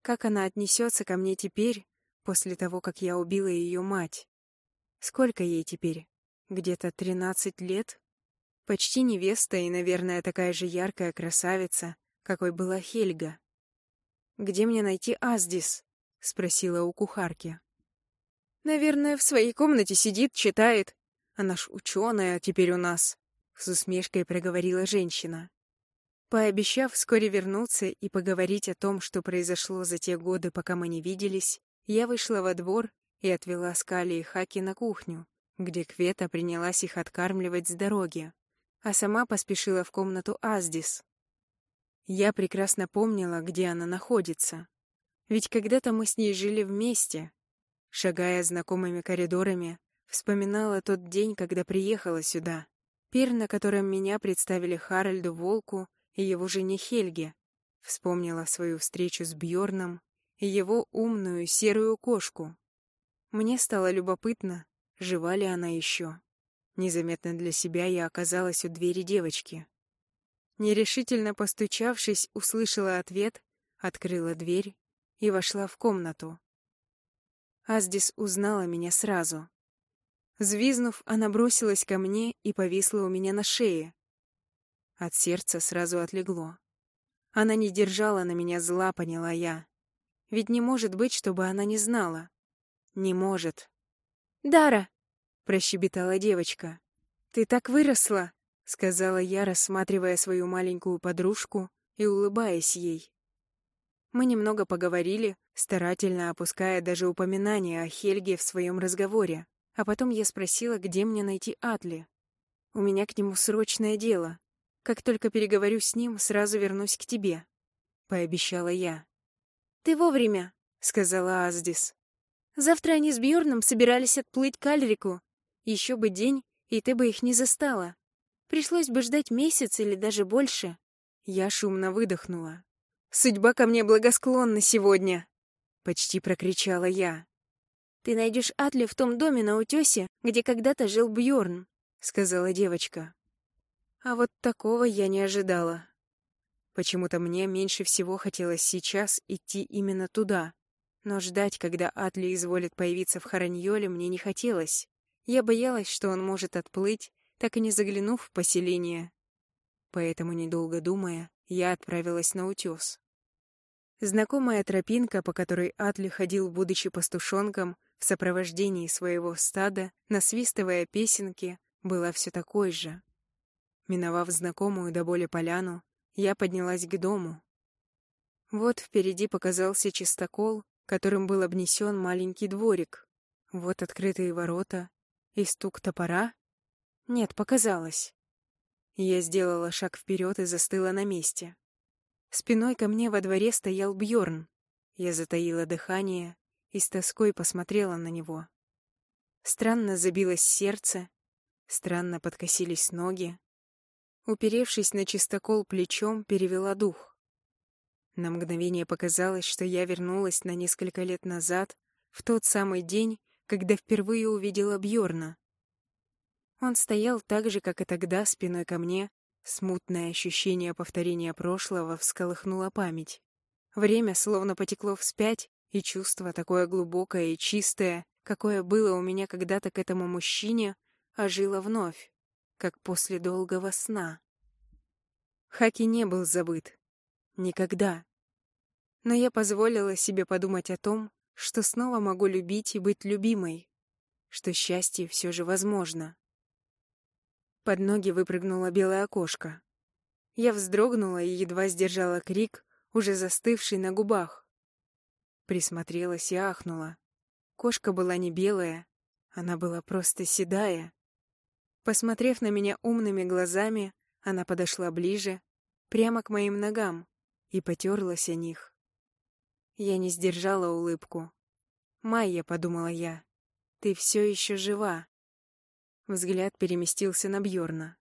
как она отнесется ко мне теперь, после того, как я убила ее мать? Сколько ей теперь? Где-то тринадцать лет? Почти невеста и, наверное, такая же яркая красавица, какой была Хельга. «Где мне найти Аздис?» — спросила у кухарки. «Наверное, в своей комнате сидит, читает. Она ж ученая теперь у нас», — с усмешкой проговорила женщина. Пообещав вскоре вернуться и поговорить о том, что произошло за те годы, пока мы не виделись, я вышла во двор и отвела Скали и Хаки на кухню, где Квета принялась их откармливать с дороги, а сама поспешила в комнату Аздис. Я прекрасно помнила, где она находится, ведь когда-то мы с ней жили вместе. Шагая знакомыми коридорами, вспоминала тот день, когда приехала сюда, пир, на котором меня представили Харальду Волку и его жене Хельге, вспомнила свою встречу с Бьорном и его умную серую кошку. Мне стало любопытно, жива ли она еще. Незаметно для себя я оказалась у двери девочки. Нерешительно постучавшись, услышала ответ, открыла дверь и вошла в комнату. Аздис узнала меня сразу. Звизнув, она бросилась ко мне и повисла у меня на шее. От сердца сразу отлегло. Она не держала на меня зла, поняла я. Ведь не может быть, чтобы она не знала. Не может. «Дара!» — прощебетала девочка. «Ты так выросла!» — сказала я, рассматривая свою маленькую подружку и улыбаясь ей. Мы немного поговорили, старательно опуская даже упоминание о Хельге в своем разговоре, а потом я спросила, где мне найти Атли. У меня к нему срочное дело. Как только переговорю с ним, сразу вернусь к тебе», — пообещала я. «Ты вовремя», — сказала Аздис. «Завтра они с Бьорном собирались отплыть к Альрику. Еще бы день, и ты бы их не застала. Пришлось бы ждать месяц или даже больше». Я шумно выдохнула. «Судьба ко мне благосклонна сегодня!» — почти прокричала я. «Ты найдешь Атли в том доме на утесе, где когда-то жил Бьорн», — сказала девочка. А вот такого я не ожидала. Почему-то мне меньше всего хотелось сейчас идти именно туда. Но ждать, когда Атли изволит появиться в Хараньоле, мне не хотелось. Я боялась, что он может отплыть, так и не заглянув в поселение. Поэтому, недолго думая, я отправилась на утес. Знакомая тропинка, по которой Атли ходил, будучи пастушонком, в сопровождении своего стада, насвистывая песенки, была все такой же. Миновав знакомую до боли поляну, я поднялась к дому. Вот впереди показался чистокол, которым был обнесен маленький дворик. Вот открытые ворота и стук топора. Нет, показалось. Я сделала шаг вперед и застыла на месте. Спиной ко мне во дворе стоял Бьорн. Я затаила дыхание и с тоской посмотрела на него. Странно забилось сердце, странно подкосились ноги. Уперевшись на чистокол плечом, перевела дух. На мгновение показалось, что я вернулась на несколько лет назад, в тот самый день, когда впервые увидела Бьорна. Он стоял так же, как и тогда, спиной ко мне. Смутное ощущение повторения прошлого всколыхнуло память. Время словно потекло вспять, и чувство такое глубокое и чистое, какое было у меня когда-то к этому мужчине, ожило вновь как после долгого сна. Хаки не был забыт. Никогда. Но я позволила себе подумать о том, что снова могу любить и быть любимой, что счастье все же возможно. Под ноги выпрыгнула белая кошка. Я вздрогнула и едва сдержала крик, уже застывший на губах. Присмотрелась и ахнула. Кошка была не белая, она была просто седая. Посмотрев на меня умными глазами, она подошла ближе, прямо к моим ногам, и потерлась о них. Я не сдержала улыбку. «Майя», — подумала я, — «ты все еще жива». Взгляд переместился на Бьорна.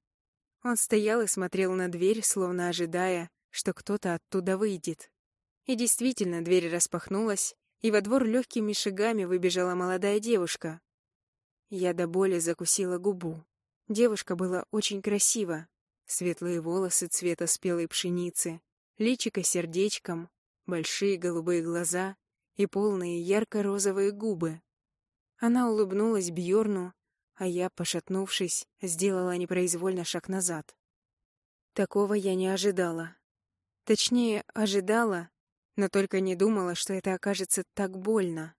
Он стоял и смотрел на дверь, словно ожидая, что кто-то оттуда выйдет. И действительно, дверь распахнулась, и во двор легкими шагами выбежала молодая девушка. Я до боли закусила губу. Девушка была очень красива. Светлые волосы цвета спелой пшеницы, личико сердечком, большие голубые глаза и полные ярко-розовые губы. Она улыбнулась Бьорну, а я, пошатнувшись, сделала непроизвольно шаг назад. Такого я не ожидала. Точнее, ожидала, но только не думала, что это окажется так больно.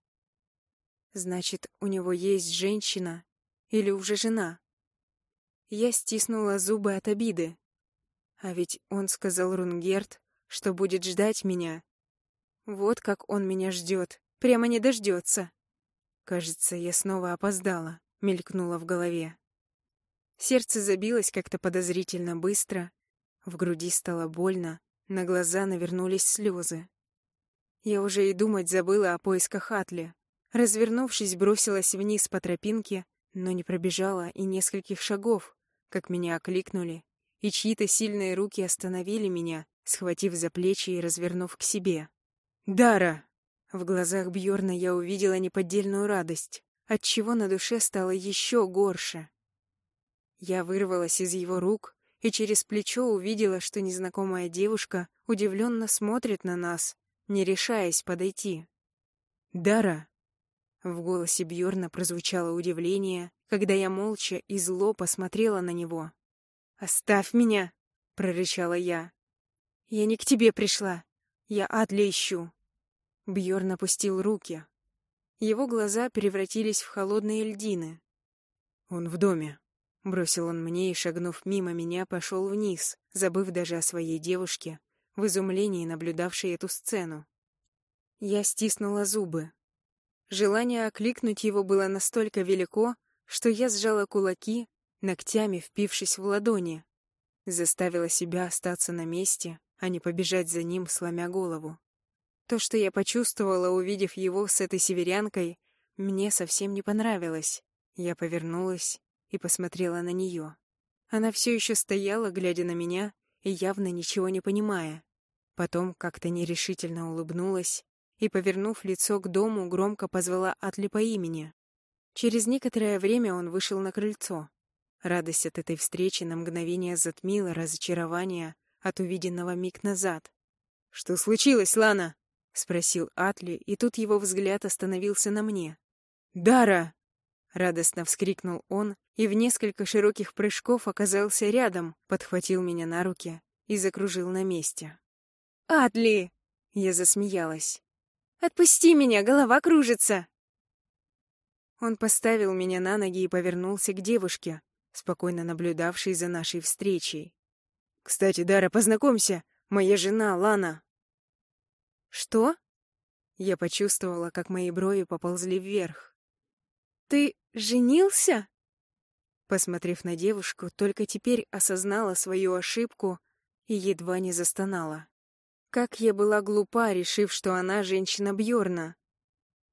Значит, у него есть женщина или уже жена? Я стиснула зубы от обиды. А ведь он сказал Рунгерт, что будет ждать меня. Вот как он меня ждет, прямо не дождется. Кажется, я снова опоздала, мелькнула в голове. Сердце забилось как-то подозрительно быстро, в груди стало больно, на глаза навернулись слезы. Я уже и думать забыла о поисках Атли. Развернувшись, бросилась вниз по тропинке, но не пробежала и нескольких шагов, как меня окликнули, и чьи-то сильные руки остановили меня, схватив за плечи и развернув к себе. «Дара!» В глазах Бьорна я увидела неподдельную радость, отчего на душе стало еще горше. Я вырвалась из его рук и через плечо увидела, что незнакомая девушка удивленно смотрит на нас, не решаясь подойти. «Дара!» В голосе Бьорна прозвучало удивление, когда я молча и зло посмотрела на него. «Оставь меня!» — прорычала я. «Я не к тебе пришла. Я Адли ищу». Бьорн опустил руки. Его глаза превратились в холодные льдины. «Он в доме», — бросил он мне и, шагнув мимо меня, пошел вниз, забыв даже о своей девушке, в изумлении наблюдавшей эту сцену. Я стиснула зубы. Желание окликнуть его было настолько велико, что я сжала кулаки, ногтями впившись в ладони. Заставила себя остаться на месте, а не побежать за ним, сломя голову. То, что я почувствовала, увидев его с этой северянкой, мне совсем не понравилось. Я повернулась и посмотрела на нее. Она все еще стояла, глядя на меня, и явно ничего не понимая. Потом как-то нерешительно улыбнулась и, повернув лицо к дому, громко позвала Атли по имени. Через некоторое время он вышел на крыльцо. Радость от этой встречи на мгновение затмила разочарование от увиденного миг назад. «Что случилось, Лана?» — спросил Атли, и тут его взгляд остановился на мне. «Дара!» — радостно вскрикнул он и в несколько широких прыжков оказался рядом, подхватил меня на руки и закружил на месте. «Атли!» — я засмеялась. «Отпусти меня, голова кружится!» Он поставил меня на ноги и повернулся к девушке, спокойно наблюдавшей за нашей встречей. «Кстати, Дара, познакомься, моя жена Лана». «Что?» Я почувствовала, как мои брови поползли вверх. «Ты женился?» Посмотрев на девушку, только теперь осознала свою ошибку и едва не застонала. Как я была глупа, решив, что она женщина Бьорна.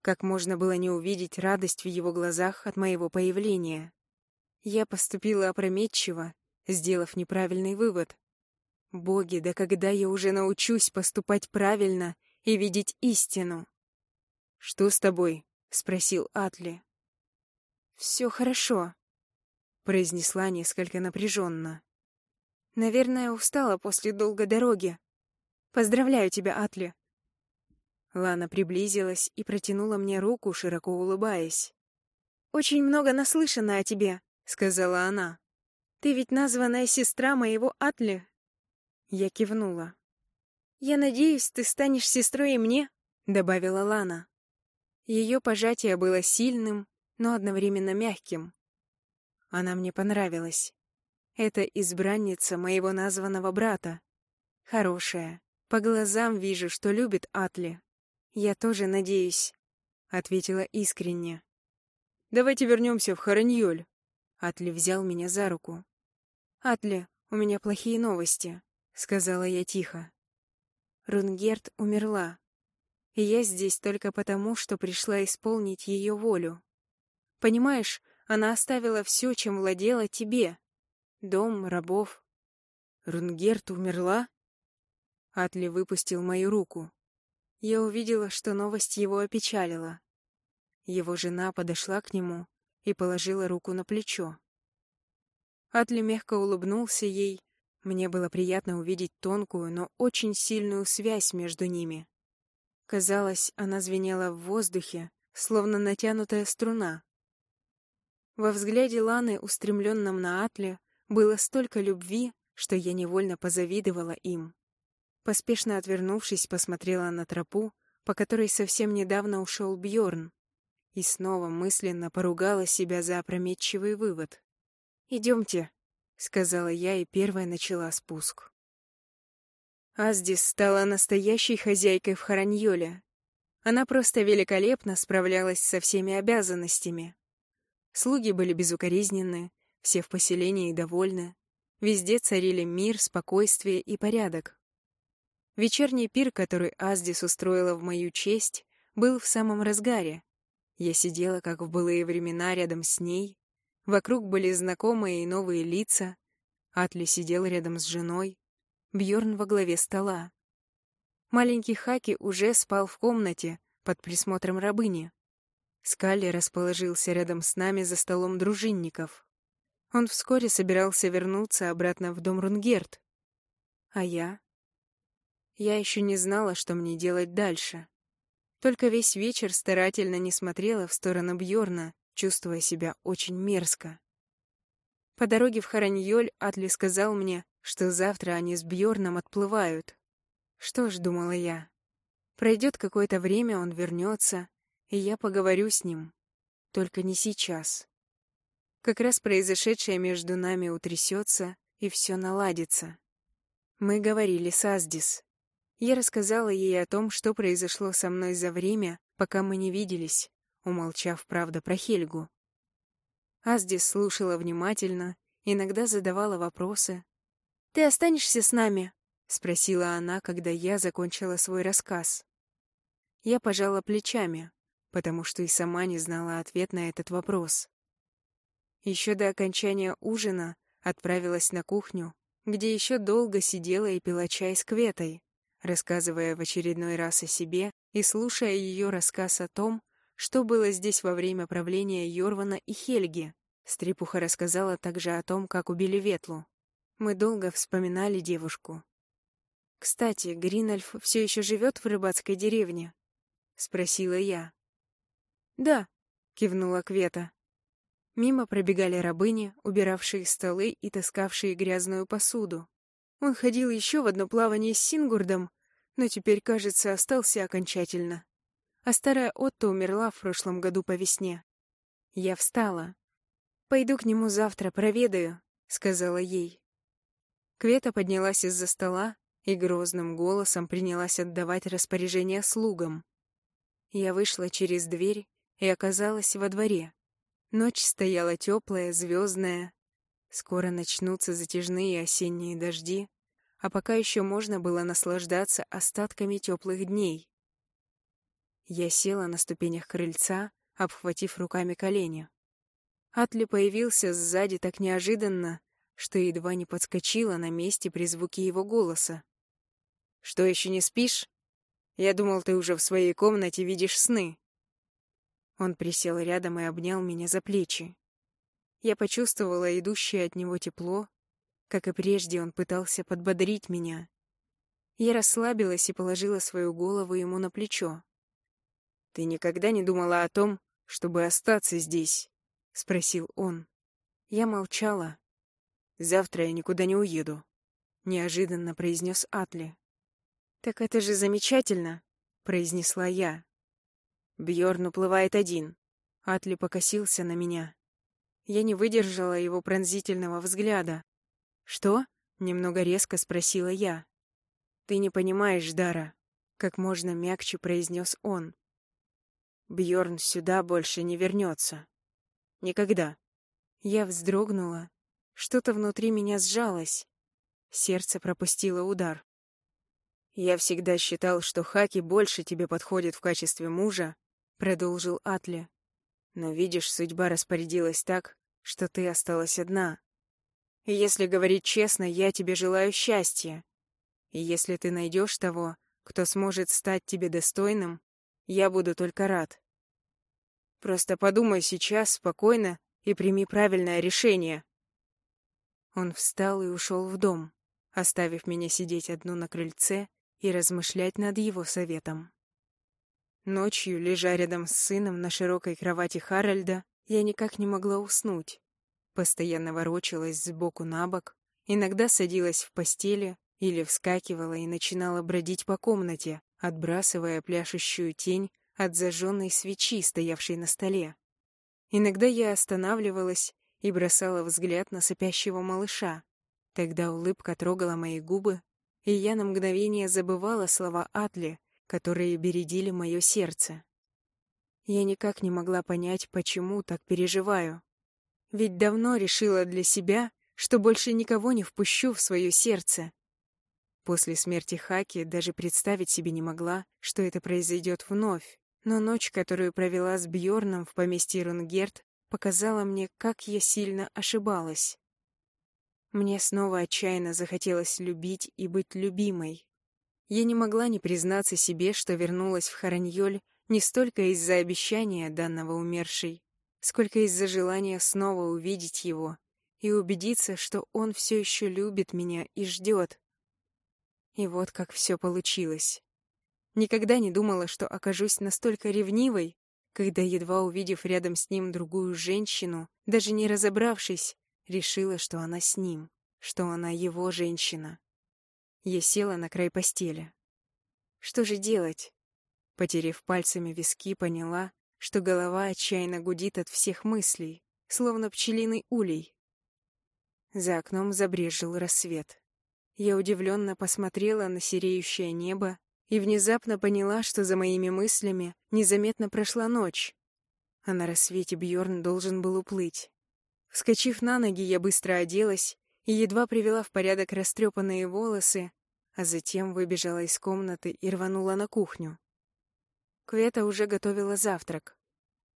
Как можно было не увидеть радость в его глазах от моего появления. Я поступила опрометчиво, сделав неправильный вывод. Боги, да когда я уже научусь поступать правильно и видеть истину? «Что с тобой?» — спросил Атли. «Все хорошо», произнесла несколько напряженно. Наверное, устала после долгой дороги. Поздравляю тебя, Атли. Лана приблизилась и протянула мне руку, широко улыбаясь. Очень много наслышана о тебе, сказала она. Ты ведь названная сестра моего Атли. Я кивнула. Я надеюсь, ты станешь сестрой и мне, добавила Лана. Ее пожатие было сильным, но одновременно мягким. Она мне понравилась. Это избранница моего названного брата. Хорошая. По глазам вижу, что любит Атли. Я тоже надеюсь, — ответила искренне. Давайте вернемся в Хараньоль. Атли взял меня за руку. Атли, у меня плохие новости, — сказала я тихо. Рунгерт умерла. И я здесь только потому, что пришла исполнить ее волю. Понимаешь, Она оставила все, чем владела, тебе. Дом, рабов. Рунгерт умерла? Атли выпустил мою руку. Я увидела, что новость его опечалила. Его жена подошла к нему и положила руку на плечо. Атли мягко улыбнулся ей. Мне было приятно увидеть тонкую, но очень сильную связь между ними. Казалось, она звенела в воздухе, словно натянутая струна. Во взгляде Ланы, устремленном на Атле, было столько любви, что я невольно позавидовала им. Поспешно отвернувшись, посмотрела на тропу, по которой совсем недавно ушел Бьорн, и снова мысленно поругала себя за опрометчивый вывод. «Идемте», — сказала я и первая начала спуск. Аздис стала настоящей хозяйкой в Хараньоле. Она просто великолепно справлялась со всеми обязанностями. Слуги были безукоризненны, все в поселении довольны. Везде царили мир, спокойствие и порядок. Вечерний пир, который Аздис устроила в мою честь, был в самом разгаре. Я сидела, как в былые времена, рядом с ней. Вокруг были знакомые и новые лица. Атли сидел рядом с женой. Бьорн во главе стола. Маленький Хаки уже спал в комнате под присмотром рабыни. Скалли расположился рядом с нами за столом дружинников. Он вскоре собирался вернуться обратно в дом Рунгерт. А я? Я еще не знала, что мне делать дальше. Только весь вечер старательно не смотрела в сторону Бьорна, чувствуя себя очень мерзко. По дороге в Хараньоль Атли сказал мне, что завтра они с Бьорном отплывают. Что ж, думала я, пройдет какое-то время, он вернется, и я поговорю с ним. Только не сейчас. Как раз произошедшее между нами утрясется, и все наладится. Мы говорили с Аздис. Я рассказала ей о том, что произошло со мной за время, пока мы не виделись, умолчав, правда, про Хельгу. Аздис слушала внимательно, иногда задавала вопросы. «Ты останешься с нами?» — спросила она, когда я закончила свой рассказ. Я пожала плечами, потому что и сама не знала ответ на этот вопрос. Еще до окончания ужина отправилась на кухню, где еще долго сидела и пила чай с Кветой рассказывая в очередной раз о себе и слушая ее рассказ о том, что было здесь во время правления Йорвана и Хельги. Стрипуха рассказала также о том, как убили Ветлу. Мы долго вспоминали девушку. «Кстати, Гринальф все еще живет в рыбацкой деревне?» — спросила я. «Да», — кивнула Квета. Мимо пробегали рабыни, убиравшие столы и таскавшие грязную посуду. Он ходил еще в одно плавание с Сингурдом, но теперь, кажется, остался окончательно. А старая Отто умерла в прошлом году по весне. Я встала. «Пойду к нему завтра, проведаю», — сказала ей. Квета поднялась из-за стола и грозным голосом принялась отдавать распоряжения слугам. Я вышла через дверь и оказалась во дворе. Ночь стояла теплая, звездная, Скоро начнутся затяжные осенние дожди, а пока еще можно было наслаждаться остатками теплых дней. Я села на ступенях крыльца, обхватив руками колени. Атли появился сзади так неожиданно, что едва не подскочила на месте при звуке его голоса. «Что, еще не спишь? Я думал, ты уже в своей комнате видишь сны». Он присел рядом и обнял меня за плечи. Я почувствовала идущее от него тепло. Как и прежде, он пытался подбодрить меня. Я расслабилась и положила свою голову ему на плечо. «Ты никогда не думала о том, чтобы остаться здесь?» — спросил он. Я молчала. «Завтра я никуда не уеду», — неожиданно произнес Атли. «Так это же замечательно», — произнесла я. Бьорн уплывает один. Атли покосился на меня. Я не выдержала его пронзительного взгляда. «Что?» — немного резко спросила я. «Ты не понимаешь, Дара», — как можно мягче произнес он. Бьорн сюда больше не вернется. Никогда. Я вздрогнула. Что-то внутри меня сжалось. Сердце пропустило удар. «Я всегда считал, что Хаки больше тебе подходит в качестве мужа», — продолжил Атли. Но, видишь, судьба распорядилась так, что ты осталась одна. И если говорить честно, я тебе желаю счастья. И если ты найдешь того, кто сможет стать тебе достойным, я буду только рад. Просто подумай сейчас спокойно и прими правильное решение. Он встал и ушел в дом, оставив меня сидеть одну на крыльце и размышлять над его советом. Ночью, лежа рядом с сыном на широкой кровати Харальда, я никак не могла уснуть. Постоянно ворочалась сбоку на бок, иногда садилась в постели или вскакивала и начинала бродить по комнате, отбрасывая пляшущую тень от зажженной свечи, стоявшей на столе. Иногда я останавливалась и бросала взгляд на сопящего малыша. Тогда улыбка трогала мои губы, и я на мгновение забывала слова Атли, которые бередили мое сердце. Я никак не могла понять, почему так переживаю. Ведь давно решила для себя, что больше никого не впущу в свое сердце. После смерти Хаки даже представить себе не могла, что это произойдет вновь. Но ночь, которую провела с Бьорном в поместье Рунгерт, показала мне, как я сильно ошибалась. Мне снова отчаянно захотелось любить и быть любимой. Я не могла не признаться себе, что вернулась в Хараньоль не столько из-за обещания данного умершей, сколько из-за желания снова увидеть его и убедиться, что он все еще любит меня и ждет. И вот как все получилось. Никогда не думала, что окажусь настолько ревнивой, когда, едва увидев рядом с ним другую женщину, даже не разобравшись, решила, что она с ним, что она его женщина. Я села на край постели. Что же делать? Потерев пальцами виски, поняла, что голова отчаянно гудит от всех мыслей, словно пчелиный улей. За окном забрежил рассвет. Я удивленно посмотрела на сереющее небо и внезапно поняла, что за моими мыслями незаметно прошла ночь, а на рассвете Бьорн должен был уплыть. Вскочив на ноги, я быстро оделась и едва привела в порядок растрепанные волосы, а затем выбежала из комнаты и рванула на кухню. Квета уже готовила завтрак.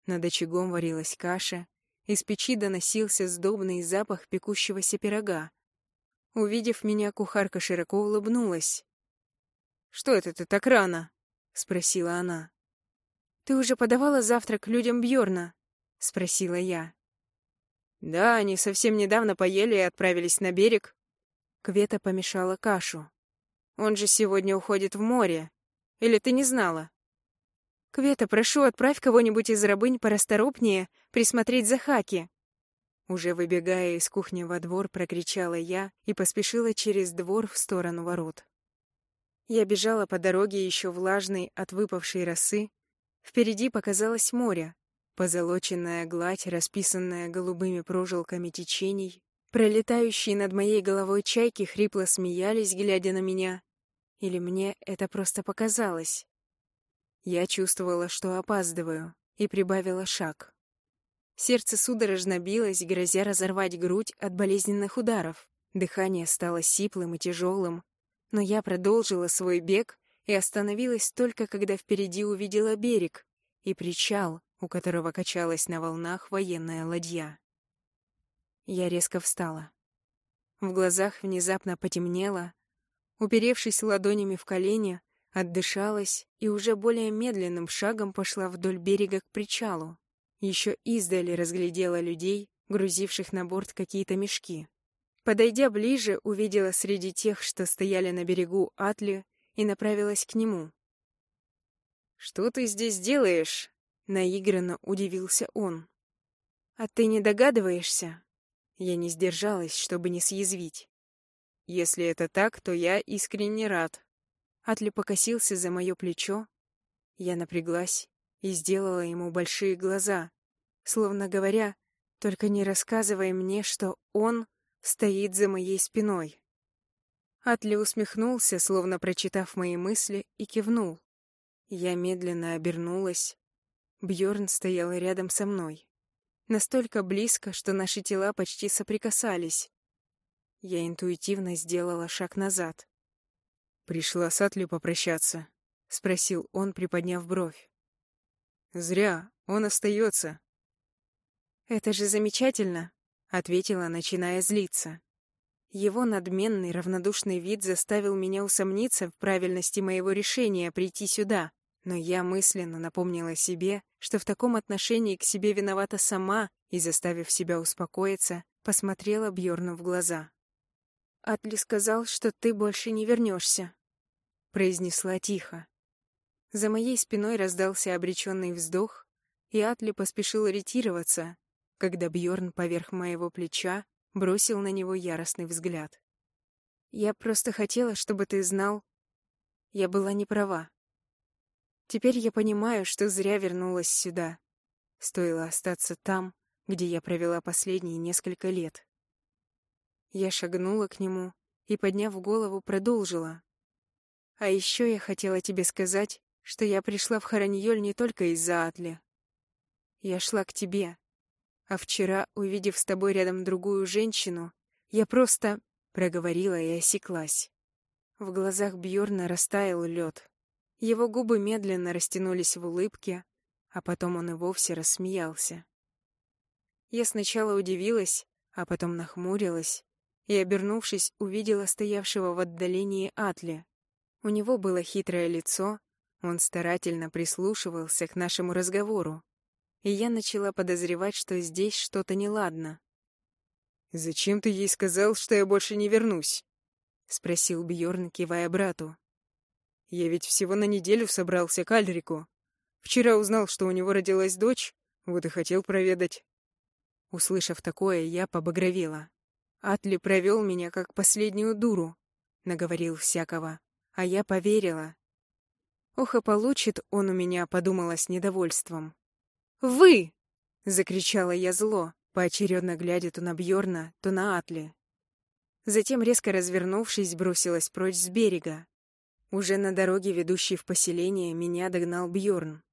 Над очагом варилась каша, из печи доносился сдобный запах пекущегося пирога. Увидев меня, кухарка широко улыбнулась. «Что это ты так рано?» — спросила она. «Ты уже подавала завтрак людям Бьорна?» — спросила я. «Да, они совсем недавно поели и отправились на берег». Квета помешала кашу. «Он же сегодня уходит в море. Или ты не знала?» «Квета, прошу, отправь кого-нибудь из рабынь порасторопнее присмотреть за Хаки». Уже выбегая из кухни во двор, прокричала я и поспешила через двор в сторону ворот. Я бежала по дороге еще влажной от выпавшей росы. Впереди показалось море, позолоченная гладь, расписанная голубыми прожилками течений. Пролетающие над моей головой чайки хрипло смеялись, глядя на меня. Или мне это просто показалось? Я чувствовала, что опаздываю, и прибавила шаг. Сердце судорожно билось, грозя разорвать грудь от болезненных ударов. Дыхание стало сиплым и тяжелым, но я продолжила свой бег и остановилась только, когда впереди увидела берег и причал, у которого качалась на волнах военная ладья. Я резко встала. В глазах внезапно потемнело. Уперевшись ладонями в колени, Отдышалась и уже более медленным шагом пошла вдоль берега к причалу. Еще издали разглядела людей, грузивших на борт какие-то мешки. Подойдя ближе, увидела среди тех, что стояли на берегу Атли, и направилась к нему. «Что ты здесь делаешь?» — наигранно удивился он. «А ты не догадываешься?» Я не сдержалась, чтобы не съязвить. «Если это так, то я искренне рад», Атли покосился за мое плечо. Я напряглась и сделала ему большие глаза, словно говоря, «Только не рассказывай мне, что он стоит за моей спиной». Атли усмехнулся, словно прочитав мои мысли, и кивнул. Я медленно обернулась. Бьорн стоял рядом со мной. Настолько близко, что наши тела почти соприкасались. Я интуитивно сделала шаг назад. «Пришла с Атли попрощаться?» — спросил он, приподняв бровь. «Зря, он остается. «Это же замечательно», — ответила, начиная злиться. Его надменный, равнодушный вид заставил меня усомниться в правильности моего решения прийти сюда, но я мысленно напомнила себе, что в таком отношении к себе виновата сама и, заставив себя успокоиться, посмотрела Бьорну в глаза. «Атли сказал, что ты больше не вернешься», — произнесла тихо. За моей спиной раздался обреченный вздох, и Атли поспешил ретироваться, когда Бьорн поверх моего плеча бросил на него яростный взгляд. «Я просто хотела, чтобы ты знал, я была не права. Теперь я понимаю, что зря вернулась сюда. Стоило остаться там, где я провела последние несколько лет. Я шагнула к нему и, подняв голову, продолжила. А еще я хотела тебе сказать, что я пришла в Хараньоль не только из-за Атли. Я шла к тебе, а вчера, увидев с тобой рядом другую женщину, я просто проговорила и осеклась. В глазах Бьорна растаял лед. Его губы медленно растянулись в улыбке, а потом он и вовсе рассмеялся. Я сначала удивилась, а потом нахмурилась и, обернувшись, увидела стоявшего в отдалении Атли. У него было хитрое лицо, он старательно прислушивался к нашему разговору и я начала подозревать, что здесь что-то неладно. «Зачем ты ей сказал, что я больше не вернусь?» — спросил Бьорн, кивая брату. «Я ведь всего на неделю собрался к Альрику. Вчера узнал, что у него родилась дочь, вот и хотел проведать». Услышав такое, я побагровела. Атли провел меня как последнюю дуру, наговорил всякого, а я поверила. Ох, и получит он у меня, подумала с недовольством. «Вы!» — закричала я зло, поочередно глядя то на Бьорна, то на Атли. Затем, резко развернувшись, бросилась прочь с берега. Уже на дороге, ведущей в поселение, меня догнал Бьорн.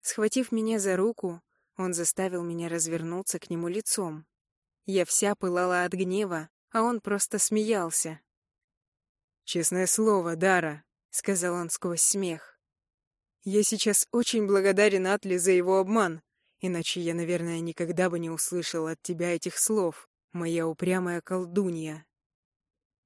Схватив меня за руку, он заставил меня развернуться к нему лицом. Я вся пылала от гнева, а он просто смеялся. «Честное слово, Дара», — сказал он сквозь смех. Я сейчас очень благодарен Атли за его обман, иначе я, наверное, никогда бы не услышал от тебя этих слов, моя упрямая колдунья.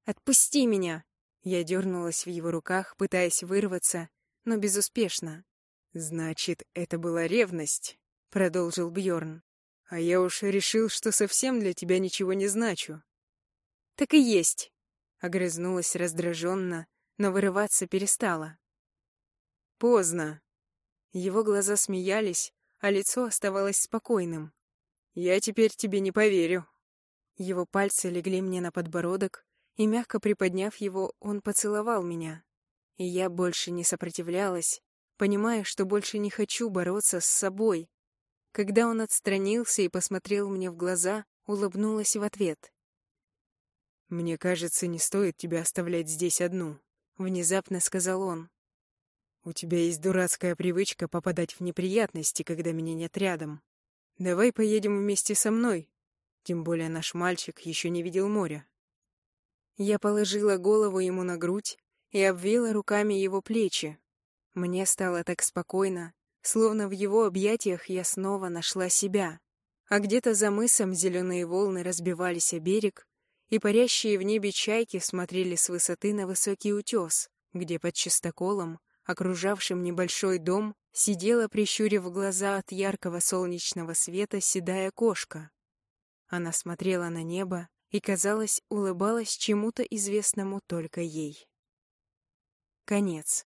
«Отпусти меня!» Я дернулась в его руках, пытаясь вырваться, но безуспешно. «Значит, это была ревность», — продолжил Бьорн. «А я уж решил, что совсем для тебя ничего не значу». «Так и есть», — огрызнулась раздраженно, но вырываться перестала. Поздно. Его глаза смеялись, а лицо оставалось спокойным. Я теперь тебе не поверю. Его пальцы легли мне на подбородок, и, мягко приподняв его, он поцеловал меня. И я больше не сопротивлялась, понимая, что больше не хочу бороться с собой. Когда он отстранился и посмотрел мне в глаза, улыбнулась в ответ. «Мне кажется, не стоит тебя оставлять здесь одну», — внезапно сказал он. У тебя есть дурацкая привычка попадать в неприятности, когда меня нет рядом. Давай поедем вместе со мной. Тем более наш мальчик еще не видел моря. Я положила голову ему на грудь и обвила руками его плечи. Мне стало так спокойно, словно в его объятиях я снова нашла себя. А где-то за мысом зеленые волны разбивались о берег, и парящие в небе чайки смотрели с высоты на высокий утес, где под чистоколом окружавшим небольшой дом, сидела, прищурив глаза от яркого солнечного света, седая кошка. Она смотрела на небо и, казалось, улыбалась чему-то известному только ей. Конец.